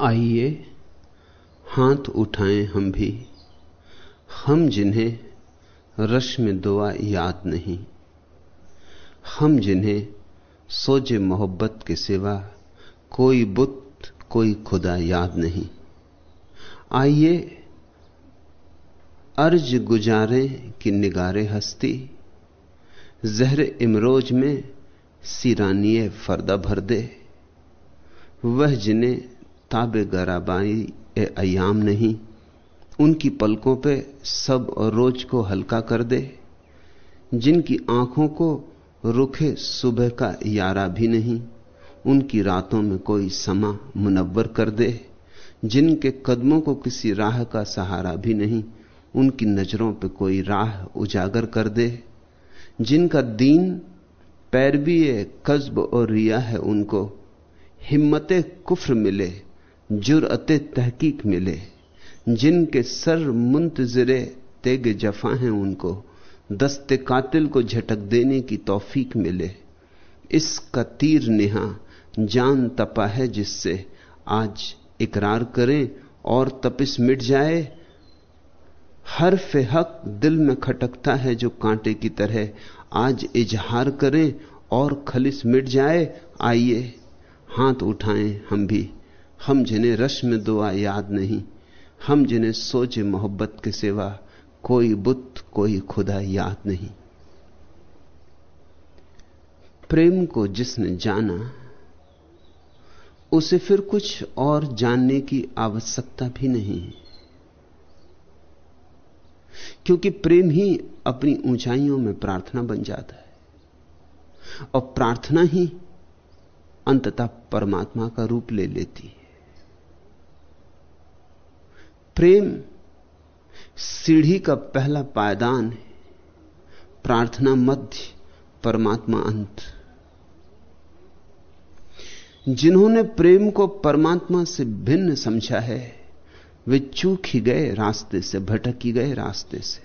आइए, हाथ उठाएँ हम भी। हम जिन्हें रश में दुआ याद नहीं, हम जिन्हें सोजे मोहब्बत के सिवा कोई बुत, कोई खुदा याद नहीं। आइए, अर्ज़ गुजारे कि निगारे हस्ती, जहर इमरोज में सीरानिय फरदा भर दे। वह जिन्हें ताबे गराबाई ए अयाम नहीं। उनकी पलकों पे सब और रोज को हल्का कर दे। जिनकी आँखों को रुखे सुबह का यारा भी नहीं, उनकी रातों में कोई समा मुनवर कर दे। जिनके कदमों को किसी राह का सहारा भी नहीं, उनकी नज़रों पे कोई राह उजागर कर दे। जिनका दीन, पैरवी कस्ब और रिया है उनको, हिम्मत कुफ्र मिले। जुरअत तहकीक मिले। जिनके सर मुंतजरे तेग जफा हैं उनको, दस्ते कातिल को झटक देने की तौफीक मिले। इसका तीर नेहा जान तपा है जिससे आज इकरार करें और तपिस मिट जाए। हर फे हक दिल में खटकता है जो कांटे की तरह आज इजहार करें और खलिस मिट जाए। आइए, हाथ उठाएँ हम भी। हम जिन्हें रश में दुआ याद नहीं, हम जिन्हें सोचे मोहब्बत के सिवा कोई बुत, कोई खुदा याद नहीं। प्रेम को जिसने जाना, उसे फिर कुछ और जानने की आवश्यकता भी नहीं है। क्योंकि प्रेम ही अपनी ऊंचाइयों में प्रार्थना बन जाता है, और प्रार्थना ही अंततः परमात्मा का रूप ले लेती है। प्रेम सीढ़ी का पहला पायदान है। प्रार्थना मध्य, परमात्मा अंत। जिन्होंने प्रेम को परमात्मा से भिन्न समझा है, वे चूक ही गए रास्ते से, भटक ही गए रास्ते से।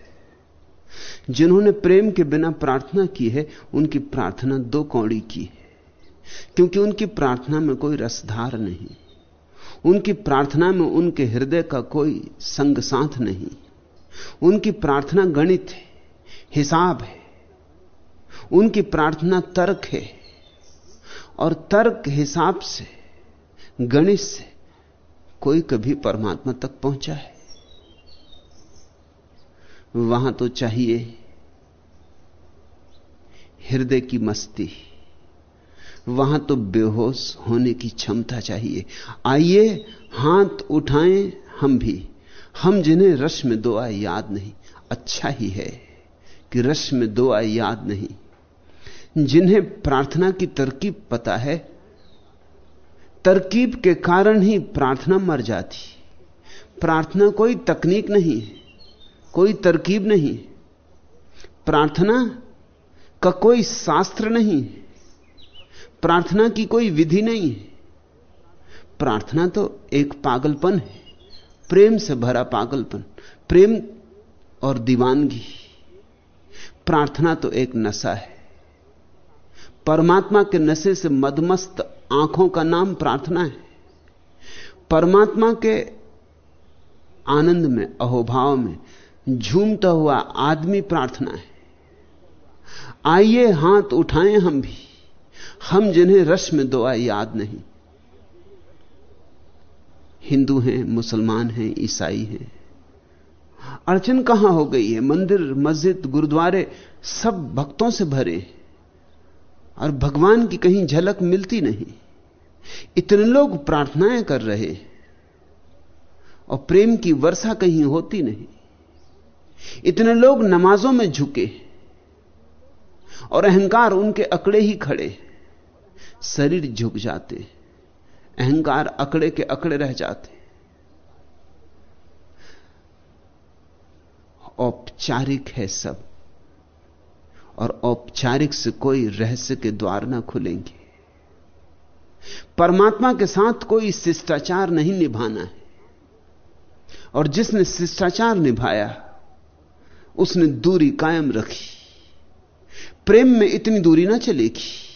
जिन्होंने प्रेम के बिना प्रार्थना की है, उनकी प्रार्थना दो कौड़ी की है, क्योंकि उनकी प्रार्थना में कोई रसधार नहीं। उनकी प्रार्थना में उनके हृदय का कोई संग साथ नहीं। उनकी प्रार्थना गणित है, हिसाब है। उनकी प्रार्थना तर्क है और तर्क हिसाब से, गणित से कोई कभी परमात्मा तक पहुँचा है। वहाँ तो चाहिए हृदय की मस्ती। वहाँ तो बेहोश होने की क्षमता चाहिए। आइए, हाथ उठाएँ हम भी। हम जिन्हें रस में दो आए याद नहीं। अच्छा ही है कि रस में दो आए याद नहीं। जिन्हें प्रार्थना की तरकीब पता है, तरकीब के कारण ही प्रार्थना मर जाती। प्रार्थना कोई तकनीक नहीं है कोई तरकीब नहीं। प्रार्थना का कोई शास्त्र नहीं। प्रार्थना की कोई विधि नहीं है। प्रार्थना तो एक पागलपन है। प्रेम से भरा पागलपन, प्रेम और दीवानगी। प्रार्थना तो एक नशा है। परमात्मा के नशे से मदमस्त आँखों का नाम प्रार्थना है। परमात्मा के आनंद में, अहोभाव में झूमता हुआ आदमी प्रार्थना है। आइए हाथ उठाएँ हम भी। हम जिन्हें रस में दुआ, याद नहीं। हिंदू हैं, मुसलमान हैं, ईसाई हैं। अड़चन कहाँ हो गई है? मंदिर, मस्जिद, गुरुद्वारे सब भक्तों से भरे और भगवान की कहीं झलक मिलती नहीं। इतने लोग प्रार्थनाएँ कर रहे और प्रेम की वर्षा कहीं होती नहीं। इतने लोग नमाजों में झुके और अहंकार उनके अकड़े ही खड़े शरीर झुक जाते अहंकार अकड़े के अकड़े रह जाते औपचारिक है सब, और औपचारिक से कोई रहस्य के द्वार ना खुलेंगे। परमात्मा के साथ कोई शिष्टाचार नहीं निभाना है, और जिसने शिष्टाचार निभाया, उसने दूरी कायम रखी। प्रेम में इतनी दूरी ना चलेगी।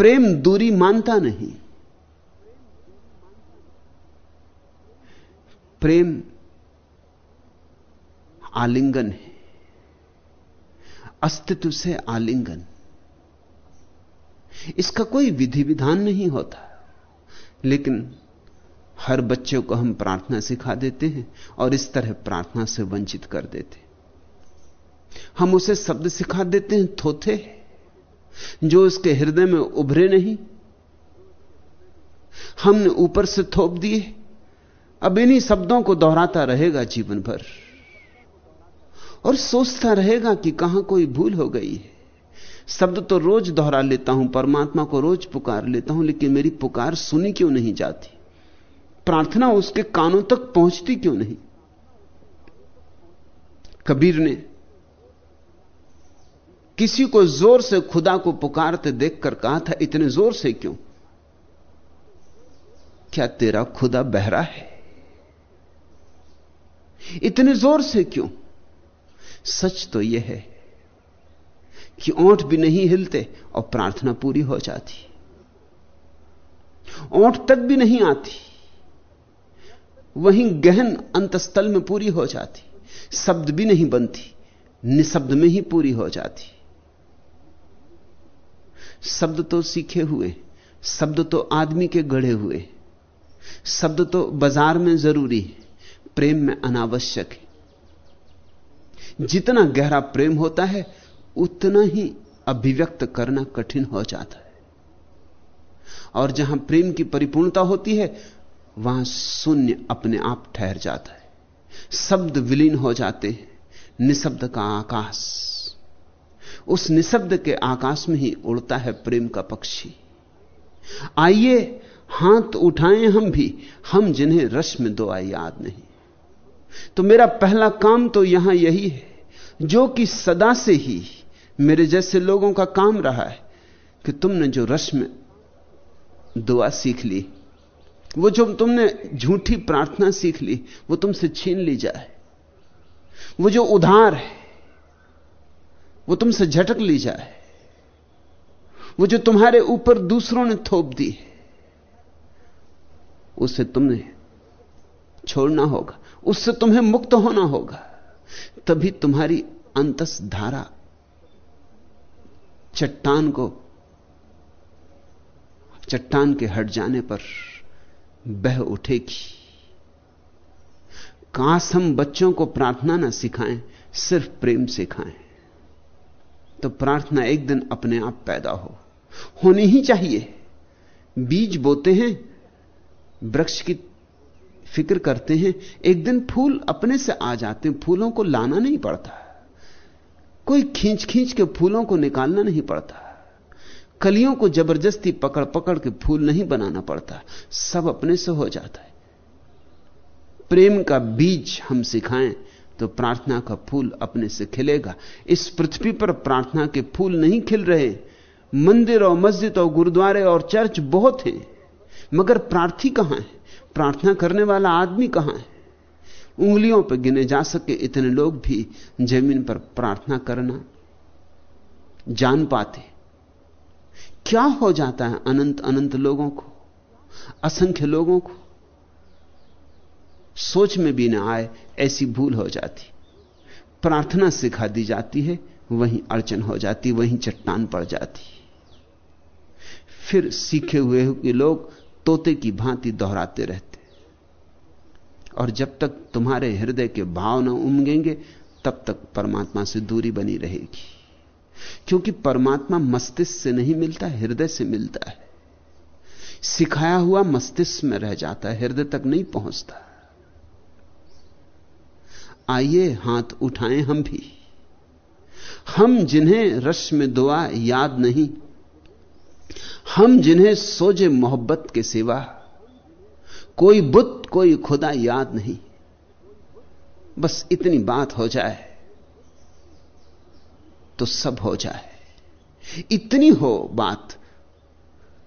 प्रेम दूरी मानता नहीं। प्रेम आलिंगन है। अस्तित्व से आलिंगन। इसका कोई विधि विधान नहीं होता। लेकिन हर बच्चे को हम प्रार्थना सिखा देते हैं और इस तरह प्रार्थना से वंचित कर देते हैं। हम उसे शब्द सिखा देते हैं, थोथे जो उसके हृदय में उभरे नहीं। हमने ऊपर से थोप दिए। अब इन्हीं शब्दों को दोहराता रहेगा जीवन भर। और सोचता रहेगा कि कहाँ कोई भूल हो गई है। शब्द तो रोज दोहरा लेता हूँ, परमात्मा को रोज पुकार लेता हूँ, लेकिन मेरी पुकार सुनी क्यों नहीं जाती? प्रार्थना उसके कानों तक पहुँचती क्यों नहीं? कबीर ने किसी को ज़ोर से खुदा को पुकारते देखकर कहा था, इतने ज़ोर से क्यों? क्या तेरा खुदा बहरा है? इतने ज़ोर से क्यों? सच तो यह है कि ओंठ भी नहीं हिलते और प्रार्थना पूरी हो जाती। ओंठ तक भी नहीं आती, वहीं गहन अंतस्थल में पूरी हो जाती, शब्द भी नहीं बनती, निशब्द में ही पूरी हो जाती। शब्द तो सीखे हुए, शब्द तो आदमी के गढ़े हुए, शब्द तो बाज़ार में ज़रूरी प्रेम में अनावश्यक है। जितना गहरा प्रेम होता है, उतना ही अभिव्यक्त करना कठिन हो जाता है। और जहाँ प्रेम की परिपूर्णता होती है, वहाँ शून्य अपने आप ठहर जाता है। शब्द विलीन हो जाते हैं, निशब्द का आकाश। उस निशब्द के आकाश में ही उड़ता है प्रेम का पक्षी। आइए हाथ उठाएँ हम भी, हम जिन्हें रस में दो आई याद नहीं। तो मेरा पहला काम तो यहाँ यही है, जो कि सदा से ही मेरे जैसे लोगों का काम रहा है, कि तुमने जो रस में दुआ सीख ली, वो जो तुमने झूठी प्रार्थना सीख ली, वो तुमसे छीन ली जाए। वो जो उधार है वो तुमसे झटक ली जाए। वो जो तुम्हारे ऊपर दूसरों ने थोप दी है, उसे तुमने छोड़ना होगा। उससे तुम्हें मुक्त होना होगा। तभी तुम्हारी अंतस धारा चट्टान को, चट्टान के हट जाने पर बह उठेगी। काश हम बच्चों को प्रार्थना ना सिखाएँ, सिर्फ़ प्रेम सिखाएँ। तो प्रार्थना एक दिन अपने आप पैदा हो। होनी ही चाहिए। बीज बोते हैं, वृक्ष की फ़िक्र करते हैं, एक दिन फूल अपने से आ जाते हैं, फूलों को लाना नहीं पड़ता। कोई खींच खींच के फूलों को निकालना नहीं पड़ता। कलियों को ज़बरदस्ती पकड़ पकड़ के फूल नहीं बनाना पड़ता। सब अपने से हो जाता है। प्रेम का बीज हम सिखाएँ तो प्रार्थना का फूल अपने से खिलेगा। इस पृथ्वी पर प्रार्थना के फूल नहीं खिल रहे। मंदिर और मस्जिद और गुरुद्वारे और चर्च बहुत हैं, मगर प्रार्थी कहाँ है? प्रार्थना करने वाला आदमी कहाँ है? उंगलियों पर गिने जा सके इतने लोग भी ज़मीन पर प्रार्थना करना जान पाते। क्या हो जाता है अनंत अनंत लोगों को, असंख्य लोगों को? सोच में भी ना आए, ऐसी भूल हो जाती। प्रार्थना सिखा दी जाती है, वहीं अड़चन हो जाती, वहीं चट्टान पड़ जाती। फिर सीखे हुए के लोग तोते की भांति दोहराते रहते। और जब तक तुम्हारे हृदय के भाव न उमगेंगे, तब तक परमात्मा से दूरी बनी रहेगी। क्योंकि परमात्मा मस्तिष्क से नहीं मिलता, हृदय से मिलता है। सिखाया हुआ मस्तिष्क में रह जाता है, हृदय तक नहीं पहुँचता। आइए हाथ उठाएँ हम भी। हम जिन्हें रश में दुआ याद नहीं, हम जिन्हें सोजे मोहब्बत के सिवा, कोई बुत, कोई खुदा याद नहीं। बस इतनी बात हो जाए तो सब हो जाए। इतनी हो बात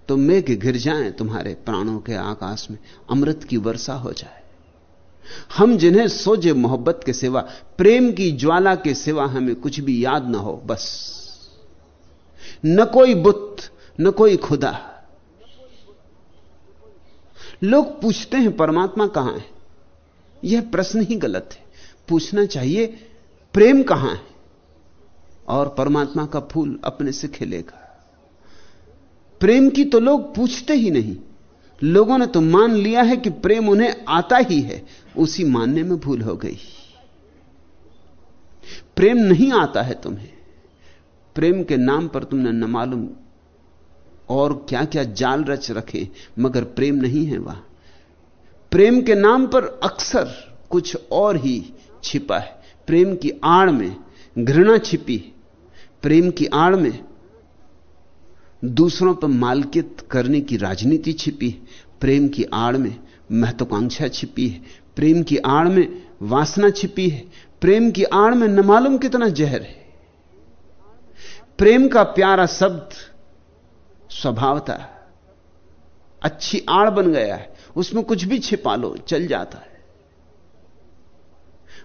तो मेघ गिर जाए तुम्हारे प्राणों के आकाश में, अमृत की वर्षा हो जाए। हम जिन्हें सोजे मोहब्बत के सिवा, प्रेम की ज्वाला के सिवा हमें कुछ भी याद ना हो, बस। न कोई बुत, न कोई खुदा। लोग पूछते हैं, परमात्मा कहाँ है? यह प्रश्न ही गलत है। पूछना चाहिए, प्रेम कहाँ है? और परमात्मा का फूल अपने से खिलेगा प्रेम की तो लोग पूछते ही नहीं। लोगों ने तो मान लिया है कि प्रेम उन्हें आता ही है। उसी मानने में भूल हो गई। प्रेम नहीं आता है तुम्हें। प्रेम के नाम पर तुमने न मालूम और क्या क्या जाल रच रखे, मगर प्रेम नहीं है वह। प्रेम के नाम पर अक्सर कुछ और ही छिपा है। प्रेम की आड़ में घृणा छिपी प्रेम की आड़ में दूसरों पर मालकित करने की राजनीति छिपी है, प्रेम की आड़ में महत्वाकांक्षा छिपी है, प्रेम की आड़ में वासना छिपी है, प्रेम की आड़ में न मालूम कितना जहर है। प्रेम का प्यारा शब्द स्वभावता अच्छी आड़ बन गया है, उसमें कुछ भी छिपा लो, चल जाता है।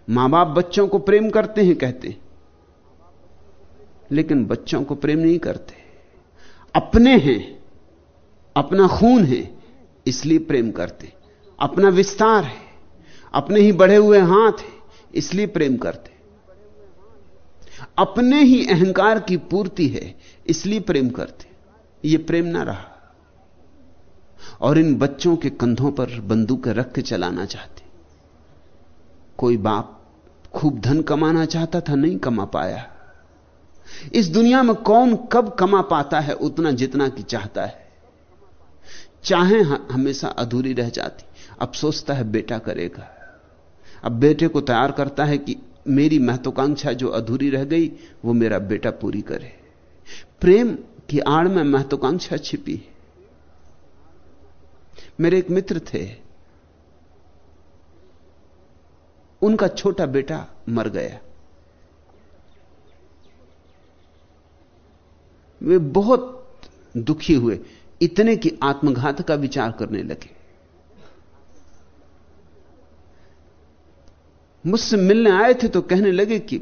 माँ बाप बच्चों को प्रेम करते हैं, कहते हैं, लेकिन बच्चों को प्रेम नहीं करते। अपने हैं, अपना खून है, इसलिए प्रेम करते। अपना विस्तार है, अपने ही बढ़े हुए हाथ है, इसलिए प्रेम करते। अपने ही अहंकार की पूर्ति है, इसलिए प्रेम करते। यह प्रेम ना रहा। और इन बच्चों के कंधों पर बंदूक रख के चलाना चाहते। कोई बाप खूब धन कमाना चाहता था, नहीं कमा पाया। इस दुनिया में कौन कब कमा पाता है, उतना जितना कि चाहता है। चाहे हमेशा अधूरी रह जाती। अब सोचता है, बेटा करेगा। अब बेटे को तैयार करता है कि मेरी महत्वाकांक्षा जो अधूरी रह गई, वो मेरा बेटा पूरी करे। प्रेम की आड़ में महत्वाकांक्षा छिपी। है मेरे एक मित्र थे। उनका छोटा बेटा मर गया। वे बहुत दुखी हुए, इतने कि आत्मघात का विचार करने लगे। मुझसे मिलने आए थे तो कहने लगे कि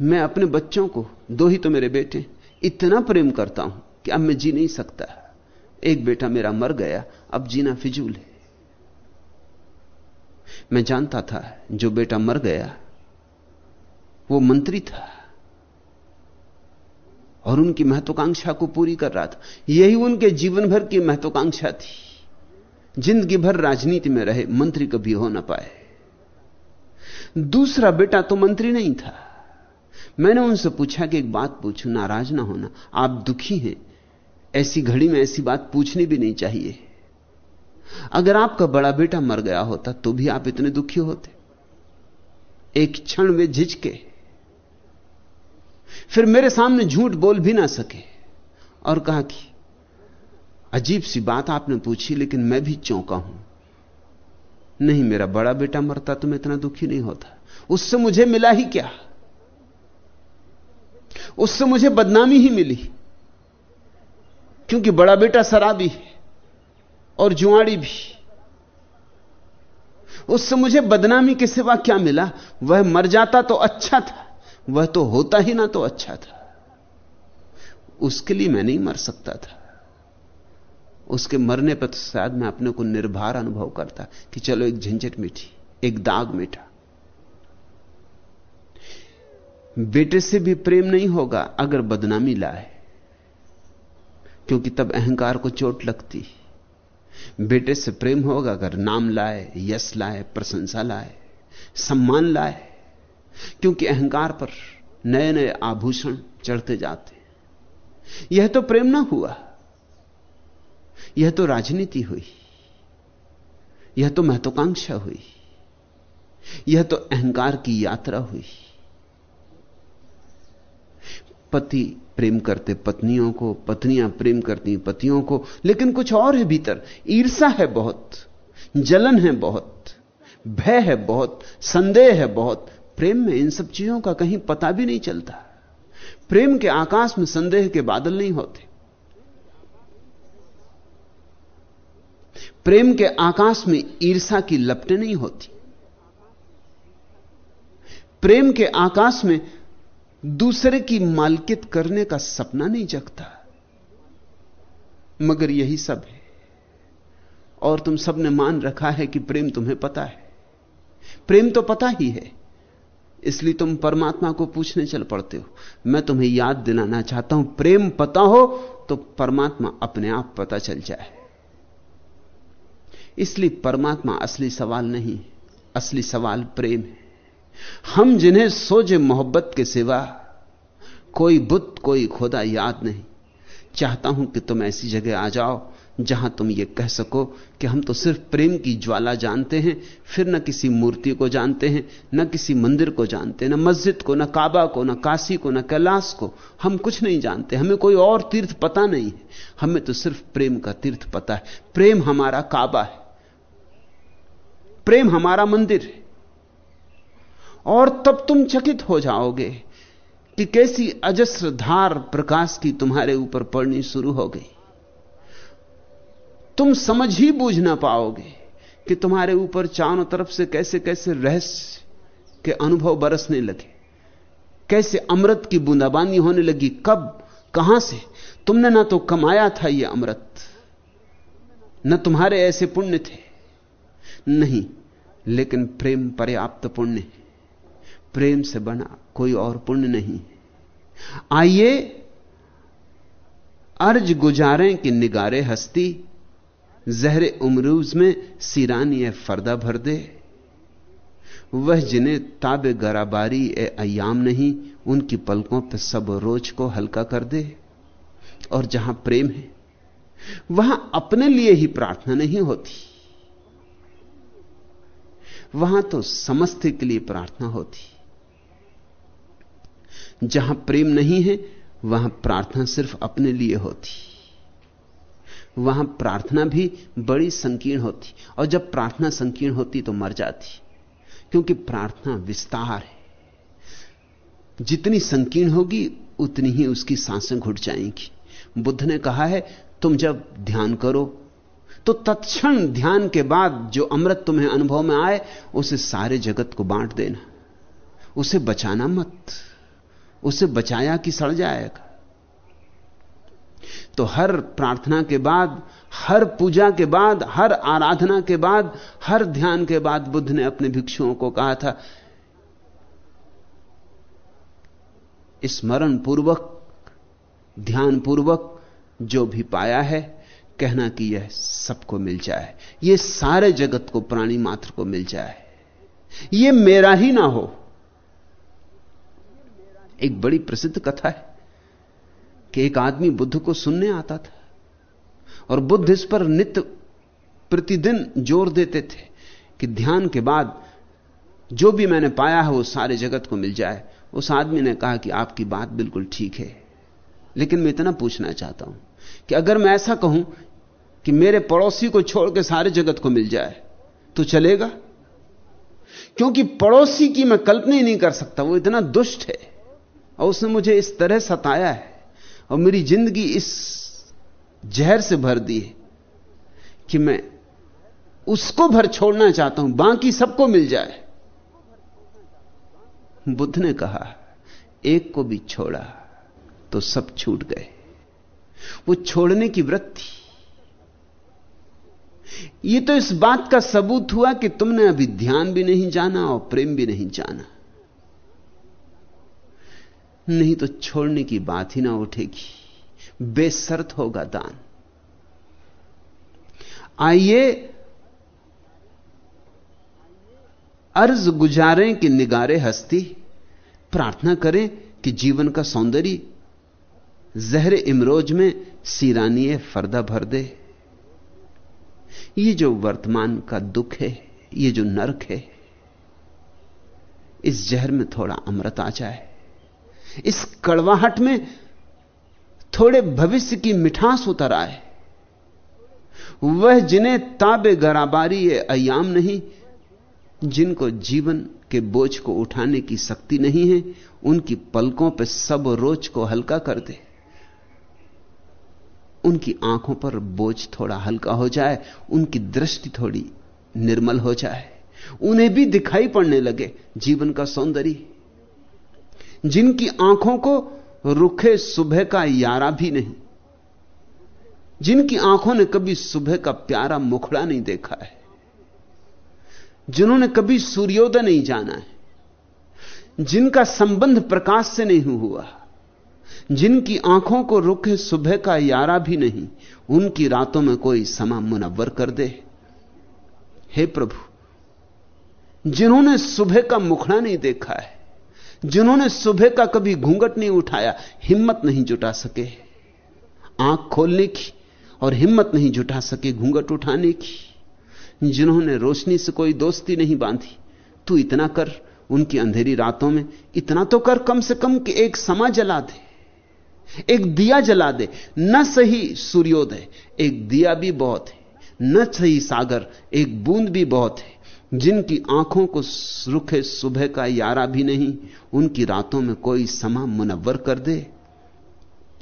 मैं अपने बच्चों को, दो ही तो मेरे बेटे इतना प्रेम करता हूँ कि अब मैं जी नहीं सकता। एक बेटा मेरा मर गया, अब जीना फिजूल है। मैं जानता था, जो बेटा मर गया, वो मंत्री था। और उनकी महत्वाकांक्षा को पूरी कर रहा था। यही उनके जीवन भर की महत्वाकांक्षा थी। ज़िंदगी भर राजनीति में रहे, मंत्री कभी हो ना पाए। दूसरा बेटा तो मंत्री नहीं था। मैंने उनसे पूछा कि एक बात पूछूँ, नाराज़ ना होना। आप दुखी हैं। ऐसी घड़ी में ऐसी बात पूछनी भी नहीं चाहिए। अगर आपका बड़ा बेटा मर गया होता तो भी आप इतने दुखी होते। एक क्षण वे झिझके। फिर मेरे सामने झूठ बोल भी ना सके। और कहा कि, अजीब सी बात आपने पूछी, लेकिन मैं भी चौंका हूँ। नहीं, मेरा बड़ा बेटा मरता तो मैं इतना दुखी नहीं होता। उससे मुझे मिला ही क्या? उससे मुझे बदनामी ही मिली। क्योंकि बड़ा बेटा शराबी और जुआड़ी भी। उससे मुझे बदनामी के सिवा क्या मिला? वह मर जाता तो अच्छा था। वह तो होता ही ना तो अच्छा था। उसके लिए मैं नहीं मर सकता था। उसके मरने पर तो शायद मैं अपने को निर्भर अनुभव करता कि चलो एक झंझट मीठी, एक दाग मीठा। बेटे से भी प्रेम नहीं होगा अगर बदनामी लाए, क्योंकि तब अहंकार को चोट लगती। बेटे से प्रेम होगा अगर नाम लाए, यश लाए, प्रशंसा लाए, सम्मान लाए। क्योंकि अहंकार पर नए नए आभूषण चढ़ते जाते यह तो प्रेम ना हुआ। यह तो राजनीति हुई। यह तो महत्वाकांक्षा हुई। यह तो अहंकार की यात्रा हुई। पति प्रेम करते, पत्नियों को, पत्नियाँ प्रेम करती, पतियों को, लेकिन कुछ और है भीतर। ईर्षा है बहुत, जलन है बहुत, भय है बहुत, संदेह है बहुत प्रेम में इन सब चीज़ों का कहीं पता भी नहीं चलता। प्रेम के आकाश में संदेह के बादल नहीं होते। प्रेम के आकाश में ईर्षा की लपटें नहीं होती। प्रेम के आकाश में दूसरे की मालकित करने का सपना नहीं जगता। मगर यही सब है। और तुम सबने मान रखा है कि प्रेम तुम्हें पता है। प्रेम तो पता ही है। इसलिए तुम परमात्मा को पूछने चल पड़ते हो। मैं तुम्हें याद दिलाना चाहता हूँ, प्रेम पता हो तो परमात्मा अपने आप पता चल जाए। इसलिए परमात्मा असली सवाल नहीं, असली सवाल प्रेम है। हम जिन्हें सोचे मोहब्बत के सिवा कोई बुद्ध, कोई खुदा याद नहीं। चाहता हूँ कि तुम ऐसी जगह आ जाओ जहाँ तुम ये कह सको कि हम तो सिर्फ़ प्रेम की ज्वाला जानते हैं, फिर न किसी मूर्ति को जानते हैं, न किसी मंदिर को जानते हैं न मस्जिद को, न काबा को, न काशी को, न कैलाश को, हम कुछ नहीं जानते, हमें कोई और तीर्थ पता नहीं है। हमें तो सिर्फ़ प्रेम का तीर्थ पता है। प्रेम हमारा काबा है। प्रेम हमारा मंदिर है। और तब तुम चकित हो जाओगे कि कैसी अजस्र धार प्रकाश की तुम्हारे ऊपर पड़नी शुरू हो गई। तुम समझ ही बूझ ना पाओगे कि तुम्हारे ऊपर चारों तरफ़ से कैसे कैसे रहस्य के अनुभव बरसने लगे। कैसे अमृत की बूंदाबांदी होने लगी, कब, कहाँ से? तुमने ना तो कमाया था यह अमृत, न तुम्हारे ऐसे पुण्य थे। नहीं, लेकिन प्रेम पर्याप्त पुण्य है। प्रेम से बना कोई और पुण्य नहीं आइए, अर्ज़ गुजारें कि निगारे हस्ती जहर उमरूज में सीरानी फर्दा भर दे। वह जिन्हें ताबे गराबारी ए अयाम नहीं, उनकी पलकों पर सब रोज को हल्का कर दे। और जहाँ प्रेम है, वहाँ अपने लिए ही प्रार्थना नहीं होती। वहाँ तो समस्त के लिए प्रार्थना होती। जहाँ प्रेम नहीं है, वहाँ प्रार्थना सिर्फ़ अपने लिए होती। वहाँ प्रार्थना भी बड़ी संकीर्ण होती। और जब प्रार्थना संकीर्ण होती तो मर जाती। क्योंकि प्रार्थना विस्तार है। जितनी संकीर्ण होगी, उतनी ही उसकी साँसें घुट जाएँगी। बुद्ध ने कहा है, तुम जब ध्यान करो तो तत्क्षण ध्यान के बाद जो अमृत तुम्हें अनुभव में आए, उसे सारे जगत को बांट देना। उसे बचाना मत। उसे बचाया कि सड़ जाएगा। तो हर प्रार्थना के बाद, हर पूजा के बाद, हर आराधना के बाद, हर ध्यान के बाद बुद्ध ने अपने भिक्षुओं को कहा था स्मरण पूर्वक ध्यान पूर्वक जो भी पाया है, कहना कि यह सबको मिल जाए। यह सारे जगत को, प्राणी मात्र को मिल जाए। यह मेरा ही ना हो। एक बड़ी प्रसिद्ध कथा है। कि एक आदमी बुद्ध को सुनने आता था और बुद्ध इस पर नित्य प्रतिदिन ज़ोर देते थे कि ध्यान के बाद जो भी मैंने पाया है वो सारे जगत को मिल जाए। उस आदमी ने कहा कि आपकी बात बिल्कुल ठीक है। लेकिन मैं इतना पूछना चाहता हूँ कि अगर मैं ऐसा कहूँ कि मेरे पड़ोसी को छोड़ के सारे जगत को मिल जाए तो चलेगा? क्योंकि पड़ोसी की मैं कल्पना ही नहीं कर सकता, वो इतना दुष्ट है। और उसने मुझे इस तरह सताया है। और मेरी ज़िंदगी इस जहर से भर दी है कि मैं उसको भर छोड़ना चाहता हूँ, बाकी सबको मिल जाए। बुद्ध ने कहा, एक को भी छोड़ा तो सब छूट गए। वो छोड़ने की वृत्ति ये तो इस बात का सबूत हुआ कि तुमने अभी ध्यान भी नहीं जाना और प्रेम भी नहीं जाना। नहीं तो छोड़ने की बात ही ना उठेगी। बेसर्त होगा दान। आइए, अर्ज़ गुजारें कि निगारे हस्ती, प्रार्थना करें कि जीवन का सौंदर्य जहर इमरोज में सीरानिए फर्दा भर दे। ये जो वर्तमान का दुख है, ये जो नरक है, इस जहर में थोड़ा अमृत आ जाए। इस कड़वाहट में थोड़े भविष्य की मिठास उतर आए। वह जिन्हें ताबे गराबारी अयाम नहीं, जिनको जीवन के बोझ को उठाने की शक्ति नहीं है, उनकी पलकों पर सब रोज को हल्का कर दे। उनकी आँखों पर बोझ थोड़ा हल्का हो जाए, उनकी दृष्टि थोड़ी निर्मल हो जाए। उन्हें भी दिखाई पड़ने लगे, जीवन का सौंदर्य। जिनकी आँखों को रुखे सुबह का यारा भी नहीं, जिनकी आँखों ने कभी सुबह का प्यारा मुखड़ा नहीं देखा है, जिन्होंने कभी सूर्योदय नहीं जाना है, जिनका संबंध प्रकाश से नहीं हुआ, जिनकी आँखों को रुखे सुबह का यारा भी नहीं, उनकी रातों में कोई समा मुनवर कर दे। हे प्रभु, जिन्होंने सुबह का मुखड़ा नहीं देखा है जिन्होंने सुबह का कभी घूंघट नहीं उठाया, हिम्मत नहीं जुटा सके। आँख खोलने की और हिम्मत नहीं जुटा सके घूंघट उठाने की। जिन्होंने रोशनी से कोई दोस्ती नहीं बांधी, तू इतना कर, उनकी अंधेरी रातों में इतना तो कर, कम से कम कि एक समा जला दे, एक दिया जला दे। न सही सूर्योदय, एक दिया भी बहुत है। न सही सागर, एक बूंद भी बहुत है, जिनकी आँखों को रुखे सुबह का यारा भी नहीं, उनकी रातों में कोई समा मुनवर कर दे।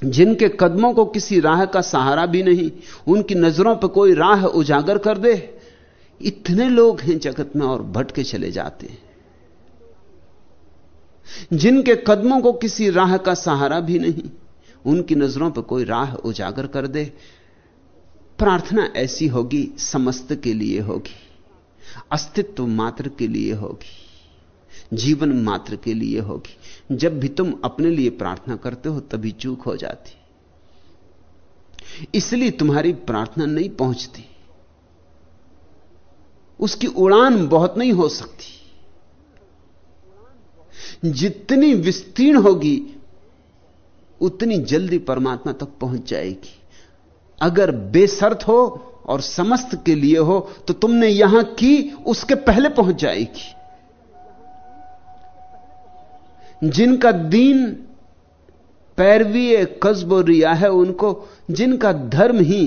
जिनके कदमों को किसी राह का सहारा भी नहीं, उनकी नज़रों पर कोई राह उजागर कर दे। इतने लोग हैं जगत में और भटके चले जाते हैं। जिनके कदमों को किसी राह का सहारा भी नहीं, उनकी नज़रों पर कोई राह उजागर कर दे। प्रार्थना ऐसी होगी, समस्त के लिए होगी, अस्तित्व मात्र के लिए होगी, जीवन मात्र के लिए होगी। जब भी तुम अपने लिए प्रार्थना करते हो, तभी चूक हो जाती। इसलिए तुम्हारी प्रार्थना नहीं पहुँचती। उसकी उड़ान बहुत नहीं हो सकती। जितनी विस्तीर्ण होगी, उतनी जल्दी परमात्मा तक पहुँच जाएगी। अगर बेसर्त हो और समस्त के लिए हो तो तुमने यहाँ की, उसके पहले पहुँच जाएगी। जिनका दीन पैरवी कस्बो रिया है उनको, जिनका धर्म ही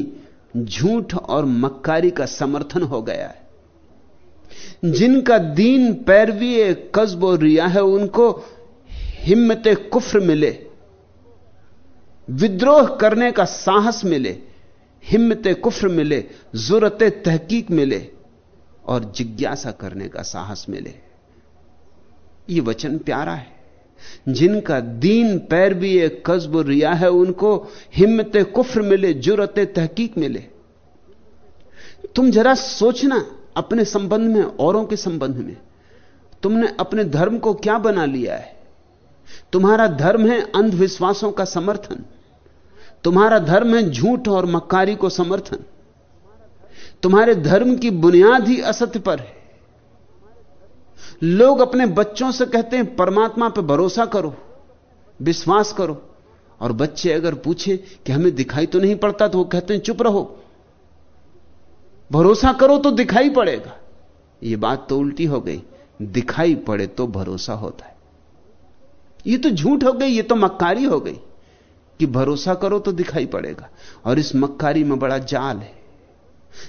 झूठ और मक्कारी का समर्थन हो गया है। जिनका दीन पैरवी कस्बो रिया है उनको हिम्मत कुफ्र मिले, विद्रोह करने का साहस मिले हिम्मत कुफ्र मिले ज़रूरत तहकीक मिले और जिज्ञासा करने का साहस मिले। ये वचन प्यारा है। जिनका दीन पैर भी एक कस्ब रिया है, उनको हिम्मत कुफ्र मिले ज़रूरत तहकीक मिले। तुम जरा सोचना अपने संबंध में, औरों के संबंध में, तुमने अपने धर्म को क्या बना लिया है? तुम्हारा धर्म है अंधविश्वासों का समर्थन। तुम्हारा धर्म है झूठ और मक्कारी को समर्थन। तुम्हारे धर्म की बुनियाद ही असत्य पर है। लोग अपने बच्चों से कहते हैं, परमात्मा पर भरोसा करो, विश्वास करो। और बच्चे अगर पूछे कि हमें दिखाई तो नहीं पड़ता तो वो कहते हैं, चुप रहो। भरोसा करो तो दिखाई पड़ेगा। ये बात तो उल्टी हो गई। दिखाई पड़े तो भरोसा होता है। ये तो झूठ हो गई, ये तो मक्कारी हो गई। कि भरोसा करो तो दिखाई पड़ेगा। और इस मक्कारी में बड़ा जाल है।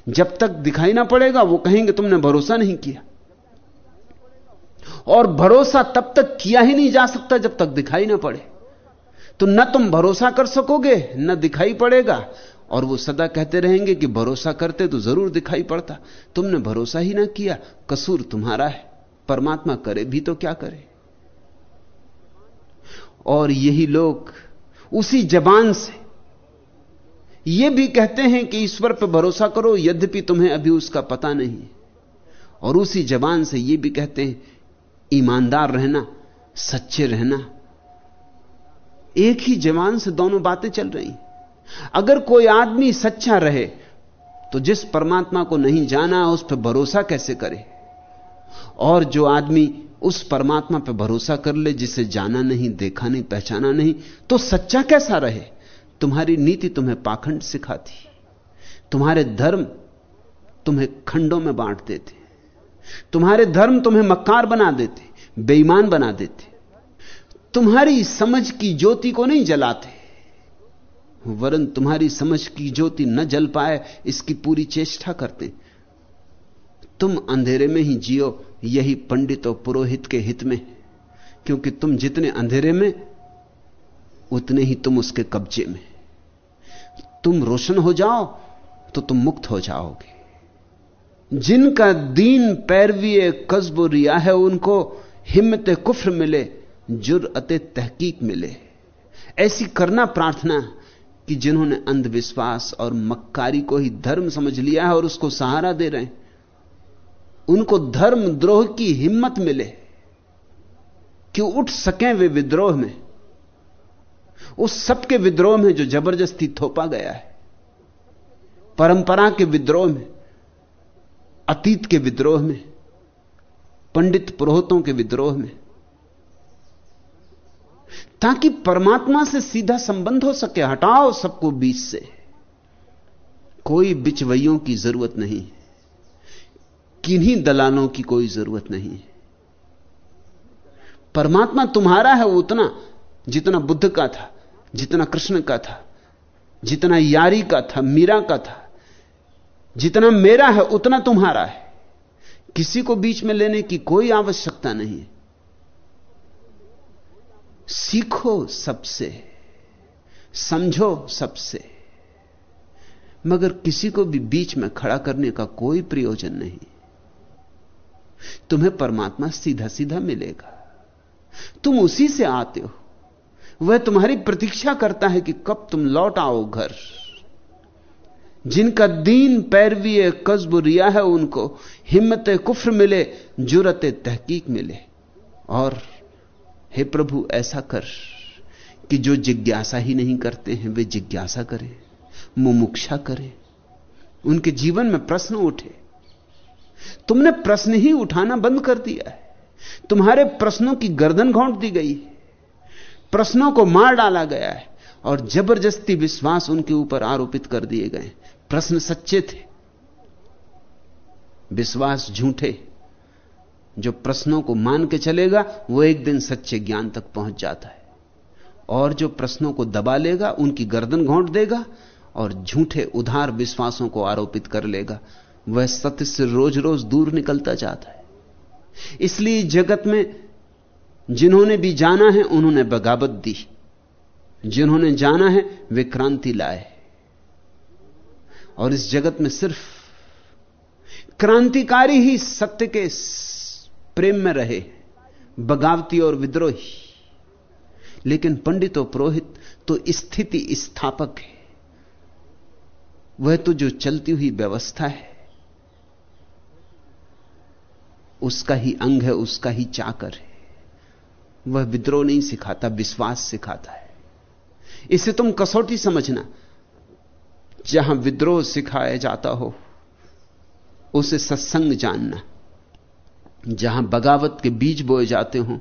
जब तक दिखाई ना पड़ेगा, वो कहेंगे, तुमने भरोसा नहीं किया। और भरोसा तब तक किया ही नहीं जा सकता जब तक दिखाई ना पड़े। तो न तुम भरोसा कर सकोगे, न दिखाई पड़ेगा। और वो सदा कहते रहेंगे कि भरोसा करते तो ज़रूर दिखाई पड़ता। तुमने भरोसा ही ना किया, कसूर तुम्हारा है। परमात्मा करे भी तो क्या करे? और यही लोग उसी जबान से। यह भी कहते हैं कि ईश्वर पर भरोसा करो, यद्यपि तुम्हें अभी उसका पता नहीं और उसी जबान से यह भी कहते हैं, ईमानदार रहना, सच्चे रहना। एक ही जबान से दोनों बातें चल रही अगर कोई आदमी सच्चा रहे तो जिस परमात्मा को नहीं जाना, उस पर भरोसा कैसे करे? और जो आदमी उस परमात्मा पर भरोसा कर ले, जिसे जाना नहीं, देखा नहीं, पहचाना नहीं तो सच्चा कैसा रहे? तुम्हारी नीति तुम्हें पाखंड सिखाती, तुम्हारे धर्म तुम्हें खंडों में बांट देते, तुम्हारे धर्म तुम्हें मक्कार बना देते, बेईमान बना देते। तुम्हारी समझ की ज्योति को नहीं जलाते, वरन तुम्हारी समझ की ज्योति न जल पाए, इसकी पूरी चेष्टा करते। तुम अंधेरे में ही जियो, यही पंडित और पुरोहित के हित में। क्योंकि तुम जितने अंधेरे में, उतने ही तुम उसके कब्जे में। तुम रोशन हो जाओ तो तुम मुक्त हो जाओगे। जिनका दीन पैरवी कस्ब रिया है, उनको हिम्मत कुफ्र मिले जुरअत तहकीक मिले। ऐसी करना प्रार्थना कि जिन्होंने अंधविश्वास और मक्कारी को ही धर्म समझ लिया है और उसको सहारा दे रहे हैं। उनको धर्म द्रोह की हिम्मत मिले कि उठ सकें वे विद्रोह में। उस सबके विद्रोह में जो ज़बरदस्ती थोपा गया है, परंपरा के विद्रोह में, अतीत के विद्रोह में, पंडित पुरोहितों के विद्रोह में, ताकि परमात्मा से सीधा संबंध हो सके, हटाओ सबको बीच से। कोई बिचवैयों की ज़रूरत नहीं किन्हीं दलालों की कोई ज़रूरत नहीं है। परमात्मा तुम्हारा है उतना जितना बुद्ध का था, जितना कृष्ण का था, जितना यारी का था, मीरा का था, जितना मेरा है उतना तुम्हारा है। किसी को बीच में लेने की कोई आवश्यकता नहीं है। सीखो सबसे, समझो सबसे, मगर किसी को भी बीच में खड़ा करने का कोई प्रयोजन नहीं। तुम्हें परमात्मा सीधा सीधा मिलेगा। तुम उसी से आते हो। वह तुम्हारी प्रतीक्षा करता है कि कब तुम लौट आओ घर। जिनका दीन पैरवी कस्ब रिया है, उनको हिम्मत कुफ्र मिले, जुरत तहकीक मिले। और हे प्रभु, ऐसा कर कि जो जिज्ञासा ही नहीं करते हैं, वे जिज्ञासा करें, मुमुक्षा करें। उनके जीवन में प्रश्न उठे। तुमने प्रश्न ही उठाना बंद कर दिया है। तुम्हारे प्रश्नों की गर्दन घोंट दी गई प्रश्नों को मार डाला गया है और ज़बरदस्ती विश्वास उनके ऊपर आरोपित कर दिए गए प्रश्न सच्चे थे। विश्वास झूठे। जो प्रश्नों को मान के चलेगा, वो एक दिन सच्चे ज्ञान तक पहुँच जाता है। और जो प्रश्नों को दबा लेगा, उनकी गर्दन घोंट देगा और झूठे उधार विश्वासों को आरोपित कर लेगा। वह सत्य से रोज रोज दूर निकलता जाता है। इसलिए जगत में जिन्होंने भी जाना है, उन्होंने बगावत दी। जिन्होंने जाना है, वे क्रांति लाए। और इस जगत में सिर्फ़ क्रांतिकारी ही सत्य के प्रेम में रहे, बगावती और विद्रोही। लेकिन पंडित और पुरोहित तो स्थिति स्थापक है। वह तो जो चलती हुई व्यवस्था है उसका ही अंग है, उसका ही चाकर है। वह विद्रोह नहीं सिखाता, विश्वास सिखाता है। इसे तुम कसौटी समझना। जहाँ विद्रोह सिखाया जाता हो, उसे सत्संग जानना। जहाँ बगावत के बीज बोए जाते हो,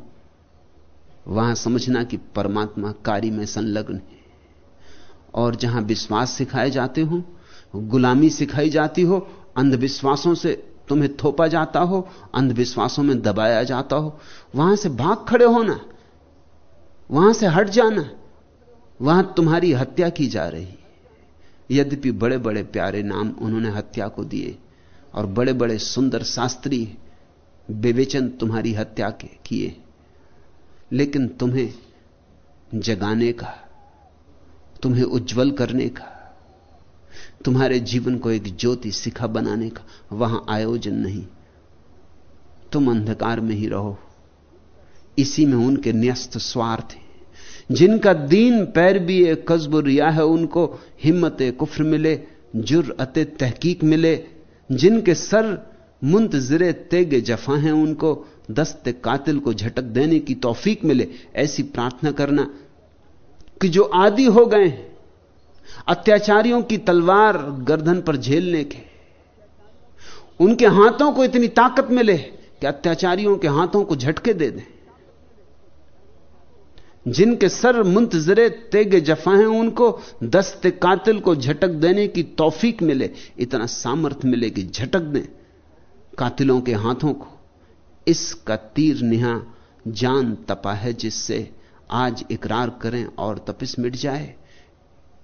वहाँ समझना कि परमात्मा कार्य में संलग्न है। और जहाँ विश्वास सिखाए जाते हो, गुलामी सिखाई जाती हो, अंधविश्वासों से तुम्हें थोपा जाता हो, अंधविश्वासों में दबाया जाता हो, वहाँ से भाग खड़े होना, वहाँ से हट जाना, वहाँ तुम्हारी हत्या की जा रही यद्यपि बड़े बड़े प्यारे नाम उन्होंने हत्या को दिए और बड़े बड़े सुंदर शास्त्री विवेचन तुम्हारी हत्या के किए, लेकिन तुम्हें जगाने का, तुम्हें उज्जवल करने का तुम्हारे जीवन को एक ज्योति शिखा बनाने का वहाँ आयोजन नहीं। तुम अंधकार में ही रहो। इसी में उनके न्यस्त स्वार्थ है। जिनका दीन पैर भी एक कस्ब रिया है, उनको हिम्मत कुफ्र मिले, जुर अते तहकीक मिले। जिनके सर मुंत मुंतजरे तेगे जफा हैं, उनको दस्ते कातिल को झटक देने की तौफीक मिले। ऐसी प्रार्थना करना कि जो आदि हो गए अत्याचारियों की तलवार गर्दन पर झेलने के। उनके हाथों को इतनी ताकत मिले कि अत्याचारियों के हाथों को झटके दे दें। जिनके सर मुंतजरे तेगे जफा हैं, उनको दस्ते कातिल को झटक देने की तौफीक मिले, इतना सामर्थ्य मिले कि झटक दें कातिलों के हाथों को। इसका तीर निहा जान तपा है जिससे आज इकरार करें और तपिस मिट जाए।